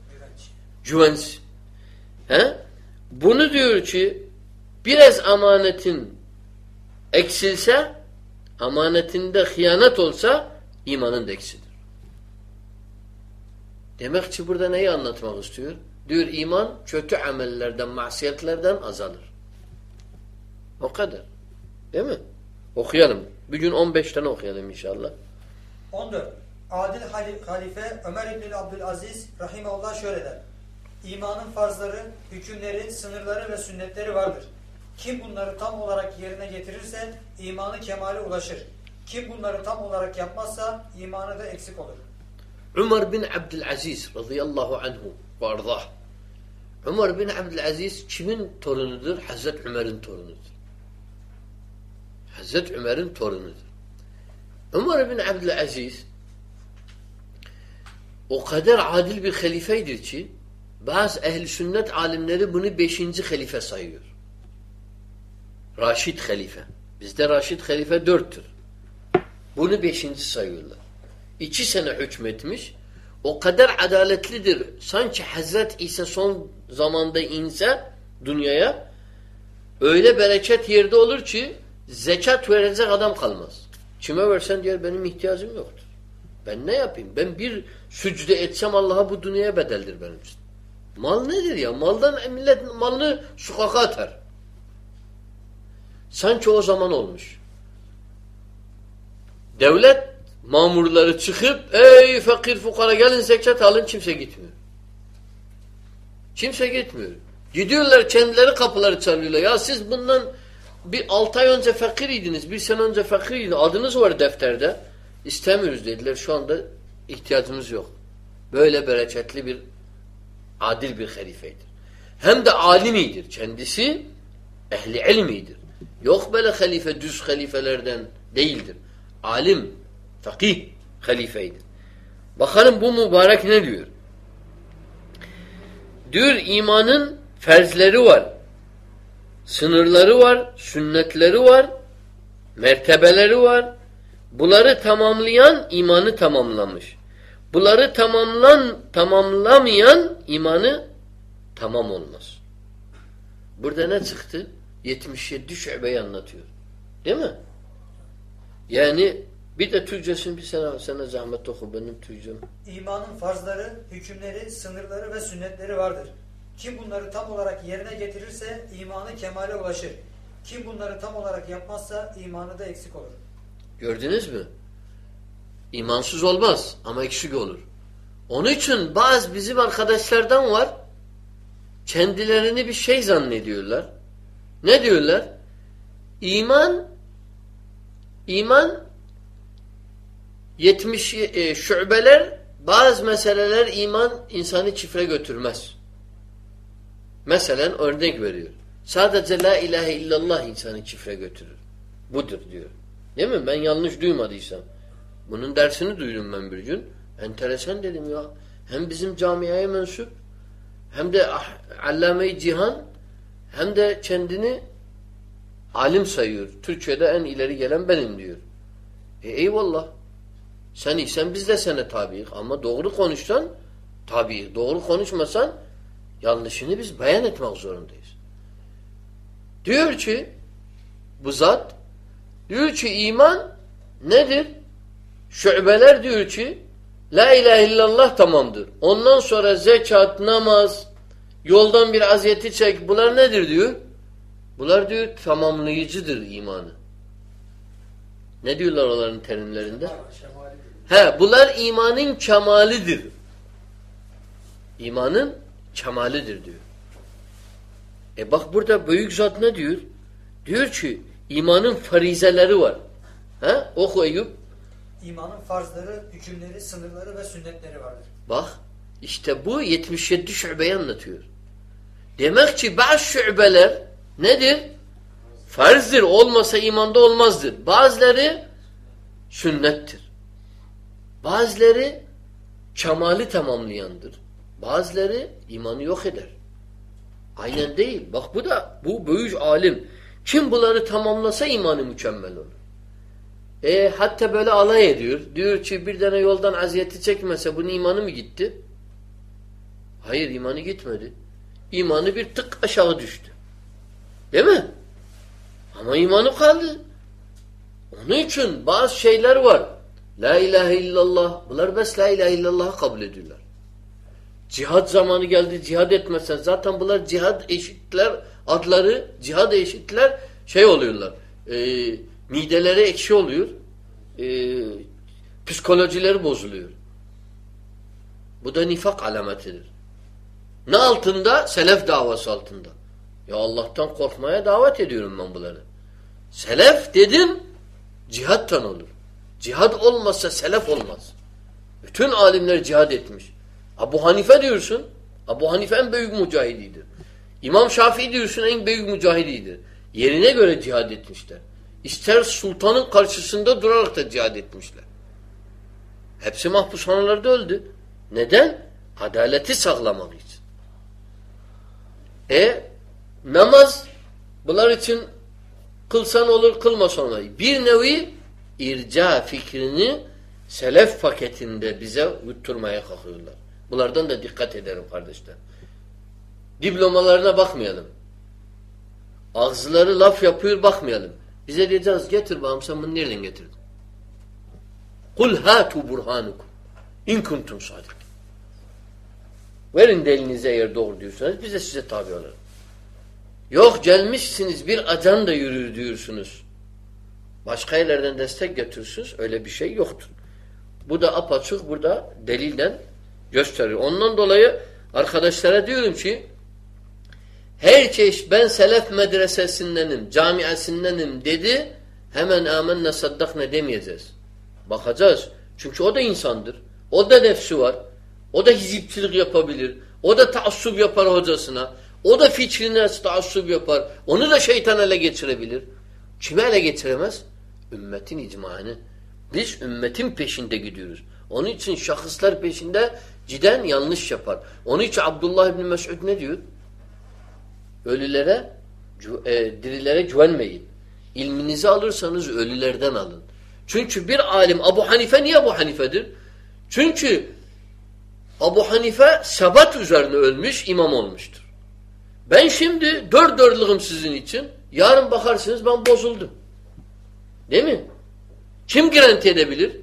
Güvenç. He? Bunu diyor ki biraz amanetin eksilse amanetinde hıyanet olsa imanın da eksilir. Demek ki burada neyi anlatmak istiyor? Diyor iman kötü amellerden, masiyetlerden azalır. O kadar. Değil mi? Okuyalım. Bir gün 15 tane okuyalım inşallah. 14. Adil halife Ömer İbni Abdülaziz Rahimullah şöyle der. İmanın farzları, hükümleri, sınırları ve sünnetleri vardır. Kim bunları tam olarak yerine getirirse imanı kemale ulaşır. Kim bunları tam olarak yapmazsa imanı da eksik olur. Ömer bin Abdülaziz radıyallahu anhu ve. Ömer bin Abdülaziz kimin torunudur? Hazreti Ömer'in torunudur. Hazreti Ömer'in torunudur. Ömer bin Abdülaziz o kadar adil bir halifeydir ki bazı ehli sünnet alimleri bunu beşinci halife sayıyor. Raşid halife. Bizde Raşid halife dörttür. Bunu beşinci sayıyorlar. İki sene hükmetmiş. O kadar adaletlidir. Sanki Hazret İsa son zamanda inse dünyaya öyle bereket yerde olur ki zekat verecek adam kalmaz. Kime versen diyor benim ihtiyacım yoktur. Ben ne yapayım? Ben bir sücde etsem Allah'a bu dünyaya bedeldir benim için. Mal nedir ya? Maldan millet malını sokaka atar. Sanki o zaman olmuş. Devlet mamurları çıkıp ey fakir fukara gelin zekat alın kimse gitmiyor. Kimse gitmiyor. Gidiyorlar kendileri kapıları çalıyorlar. Ya siz bundan bir altı ay önce fakiriydiniz, bir sene önce fakiriydiniz. Adınız var defterde. İstemiyoruz dediler. Şu anda ihtiyacımız yok. Böyle bereketli bir adil bir halifeydir. Hem de alimidir. Kendisi ehli ilmidir. Yok böyle halife düz halifelerden değildir. Alim, fakih halifeydir. Bakalım bu mübarek ne diyor? Diyor imanın ferzleri var. Sınırları var, sünnetleri var, mertebeleri var. Bunları tamamlayan imanı tamamlamış. Bunları tamamlan tamamlamayan imanı tamam olmaz. Burada ne çıktı? 77 şubeyi anlatıyor. Değil mi? Yani bir de Türkçesini bir sana, sana zahmet oku benim Türkçem. İmanın farzları, hükümleri, sınırları ve sünnetleri vardır. Kim bunları tam olarak yerine getirirse imanı kemale ulaşır. Kim bunları tam olarak yapmazsa imanı da eksik olur. Gördünüz mü? İmansız olmaz ama eksik olur. Onun için bazı bizim arkadaşlardan var kendilerini bir şey zannediyorlar. Ne diyorlar? İman iman 70 e, şubeler bazı meseleler iman insanı çifre götürmez. Mesela örnek veriyor. Sadece la ilahe illallah insanı çifre götürür. Budur diyor. Değil mi? Ben yanlış duymadıysam. Bunun dersini duydum ben bir gün. Enteresan dedim ya. Hem bizim camiaya mensup hem de ah, Allame-i Cihan hem de kendini alim sayıyor. Türkiye'de en ileri gelen benim diyor. E eyvallah. Sen isen biz de sana tabiiz. Ama doğru konuşsan tabii. Doğru konuşmasan yanlışını biz beyan etmek zorundayız. Diyor ki bu zat diyor ki iman nedir? Şubeler diyor ki La ilahe illallah tamamdır. Ondan sonra zekat, namaz, yoldan bir aziyeti çek. Bunlar nedir diyor? Bunlar diyor tamamlayıcıdır imanı. Ne diyorlar onların terimlerinde? He, bunlar imanın kemalidir. İmanın kemalidir diyor. E bak burada büyük zat ne diyor? Diyor ki imanın farizeleri var. He? Oku Eyüp. İmanın farzları, hükümleri, sınırları ve sünnetleri vardır. Bak işte bu 77 şubeyi anlatıyor. Demek ki bazı şubeler nedir? Farzdır. Olmasa imanda olmazdır. Bazıları sünnettir. Bazıları kemali tamamlayandır. Bazıları imanı yok eder. Aynen değil. Bak bu da bu büyük alim. Kim bunları tamamlasa imanı mükemmel olur. E hatta böyle alay ediyor. Diyor ki bir tane yoldan aziyeti çekmese bunun imanı mı gitti? Hayır imanı gitmedi. İmanı bir tık aşağı düştü. Değil mi? Ama imanı kaldı. Onun için bazı şeyler var. La ilahe illallah. Bunlar bes la ilahe illallah'ı kabul ediyorlar. Cihad zamanı geldi cihad etmesen zaten bunlar cihad eşitler adları cihad eşitler şey oluyorlar. E, mideleri ekşi oluyor. E, psikolojileri bozuluyor. Bu da nifak alametidir. Ne altında? Selef davası altında. Ya Allah'tan korkmaya davet ediyorum ben bunları. Selef dedin cihattan olur. Cihad olmazsa selef olmaz. Bütün alimler cihad etmiş. Abu Hanife diyorsun. Abu Hanife en büyük mücahididir. İmam Şafii diyorsun en büyük mücahididir. Yerine göre cihad etmişler. İster sultanın karşısında durarak da cihad etmişler. Hepsi mahpushanelerde öldü. Neden? Adaleti sağlamak için. E namaz bunlar için kılsan olur kılmasan olur. Bir nevi irca fikrini selef paketinde bize yutturmaya kalkıyorlar. Bunlardan da dikkat edelim kardeşler. Diplomalarına bakmayalım. Ağızları laf yapıyor bakmayalım. Bize diyeceğiz getir bakalım sen bunu nereden getirdin? Kul hatu burhanukum in kuntum sadik. Verin delinize eğer doğru diyorsanız biz de size tabi olalım. Yok gelmişsiniz bir acan da yürür diyorsunuz. Başka yerlerden destek götürürsünüz. Öyle bir şey yoktur. Bu da apaçık burada delilden gösterir. Ondan dolayı arkadaşlara diyorum ki herkes ben selef medresesindenim, camiasindenim dedi hemen amenna saddakne demeyeceğiz. Bakacağız. Çünkü o da insandır. O da nefsi var. O da hizipçilik yapabilir. O da taassup yapar hocasına. O da fikrine taassup yapar. Onu da şeytan ele geçirebilir. Kime ele geçiremez? Ümmetin icmaını. Biz ümmetin peşinde gidiyoruz. Onun için şahıslar peşinde ciden yanlış yapar. Onun için Abdullah İbni Mesud ne diyor? Ölülere, e, dirilere güvenmeyin. İlminizi alırsanız ölülerden alın. Çünkü bir alim Abu Hanife niye Abu Hanife'dir? Çünkü Abu Hanife sebat üzerine ölmüş, imam olmuştur. Ben şimdi dört dörtlüğüm sizin için. Yarın bakarsınız ben bozuldum. Değil mi? Kim garanti edebilir?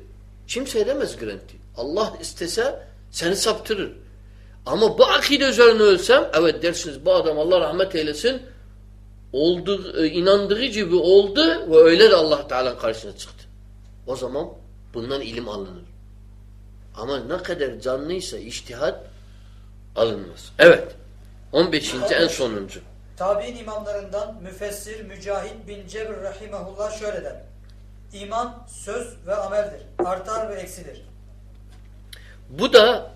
Kimse edemez garanti. Allah istese seni saptırır. Ama bu akide üzerine ölsem evet dersiniz bu adam Allah rahmet eylesin oldu, e, inandığı gibi oldu ve öyle de Allah Teala karşısına çıktı. O zaman bundan ilim alınır. Ama ne kadar canlıysa iştihat alınmaz. Evet. 15. en sonuncu. Tabi'in imamlarından müfessir Mücahit bin Cebr rahimahullah şöyle der. İman söz ve ameldir. Artar ve eksilir. Bu da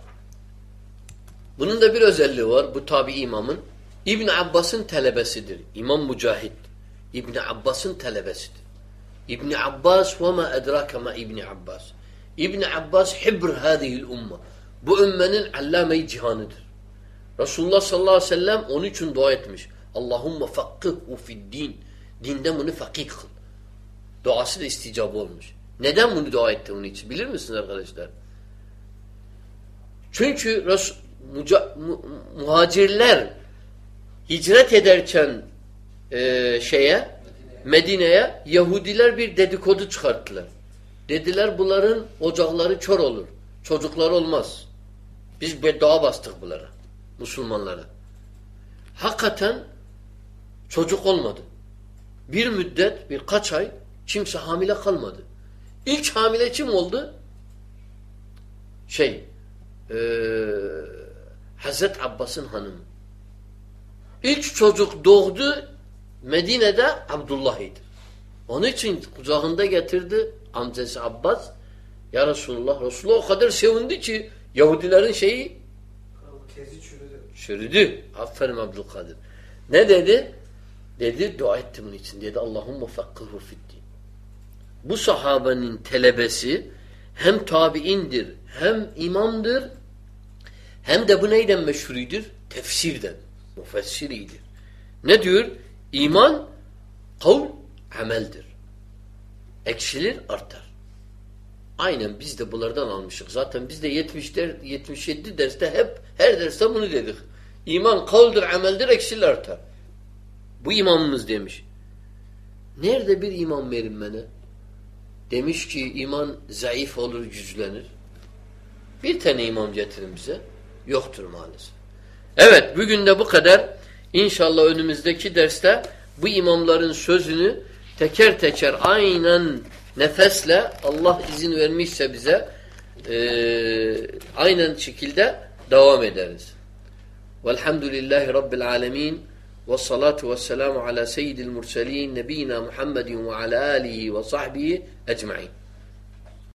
bunun da bir özelliği var bu tabi imamın. İbn Abbas'ın talebesidir. İmam Mücahit. İbn Abbas'ın talebesidir. İbn Abbas ve ma edrake ma İbn Abbas. İbn Abbas hibr hadihil umma. Bu ümmenin allame-i cihanıdır. Resulullah sallallahu aleyhi ve sellem onun için dua etmiş. Allahumme fakkıhhu fid din. Dinde bunu fakih kıl. Duası da isticabı olmuş. Neden bunu dua etti onun için? Bilir misiniz arkadaşlar? Çünkü Resul, mu, muhacirler hicret ederken e, şeye Medine'ye Yahudiler bir dedikodu çıkarttılar. Dediler bunların ocakları kör olur. Çocuklar olmaz. Biz beddua bastık bunlara. Müslümanlara. Hakikaten çocuk olmadı. Bir müddet, birkaç ay kimse hamile kalmadı. İlk hamile kim oldu? Şey, ee, Hazret Abbas'ın hanımı. İlk çocuk doğdu Medine'de Abdullah idi. Onun için kucağında getirdi amcası Abbas. Ya Resulullah, Resulullah o kadar sevindi ki Yahudilerin şeyi Kezi çürüdü. çürüdü. Aferin Abdülkadir. Ne dedi? Dedi dua ettim bunun için. Dedi Allahümme fakkıhu fiddin. Bu sahabenin telebesi hem tabiindir, hem imamdır, hem de bu neyden meşhuridir? Tefsirden. Müfessiridir. Ne diyor? İman kavl ameldir. Eksilir artar. Aynen biz de bunlardan almışız. Zaten biz de 70 der, 77 derste hep her derste bunu dedik. İman kavldir, ameldir, eksilir artar. Bu imamımız demiş. Nerede bir imam verin bana? Demiş ki iman zayıf olur, güçlenir. Bir tane imam getirin bize. Yoktur maalesef. Evet bugün de bu kadar. İnşallah önümüzdeki derste bu imamların sözünü teker teker aynen nefesle Allah izin vermişse bize e, aynen şekilde devam ederiz. Velhamdülillahi Rabbil alemin ve salatu ve selamu ala seyyidil murselin nebina Muhammedin ve ala alihi ve sahbihi ecma'in.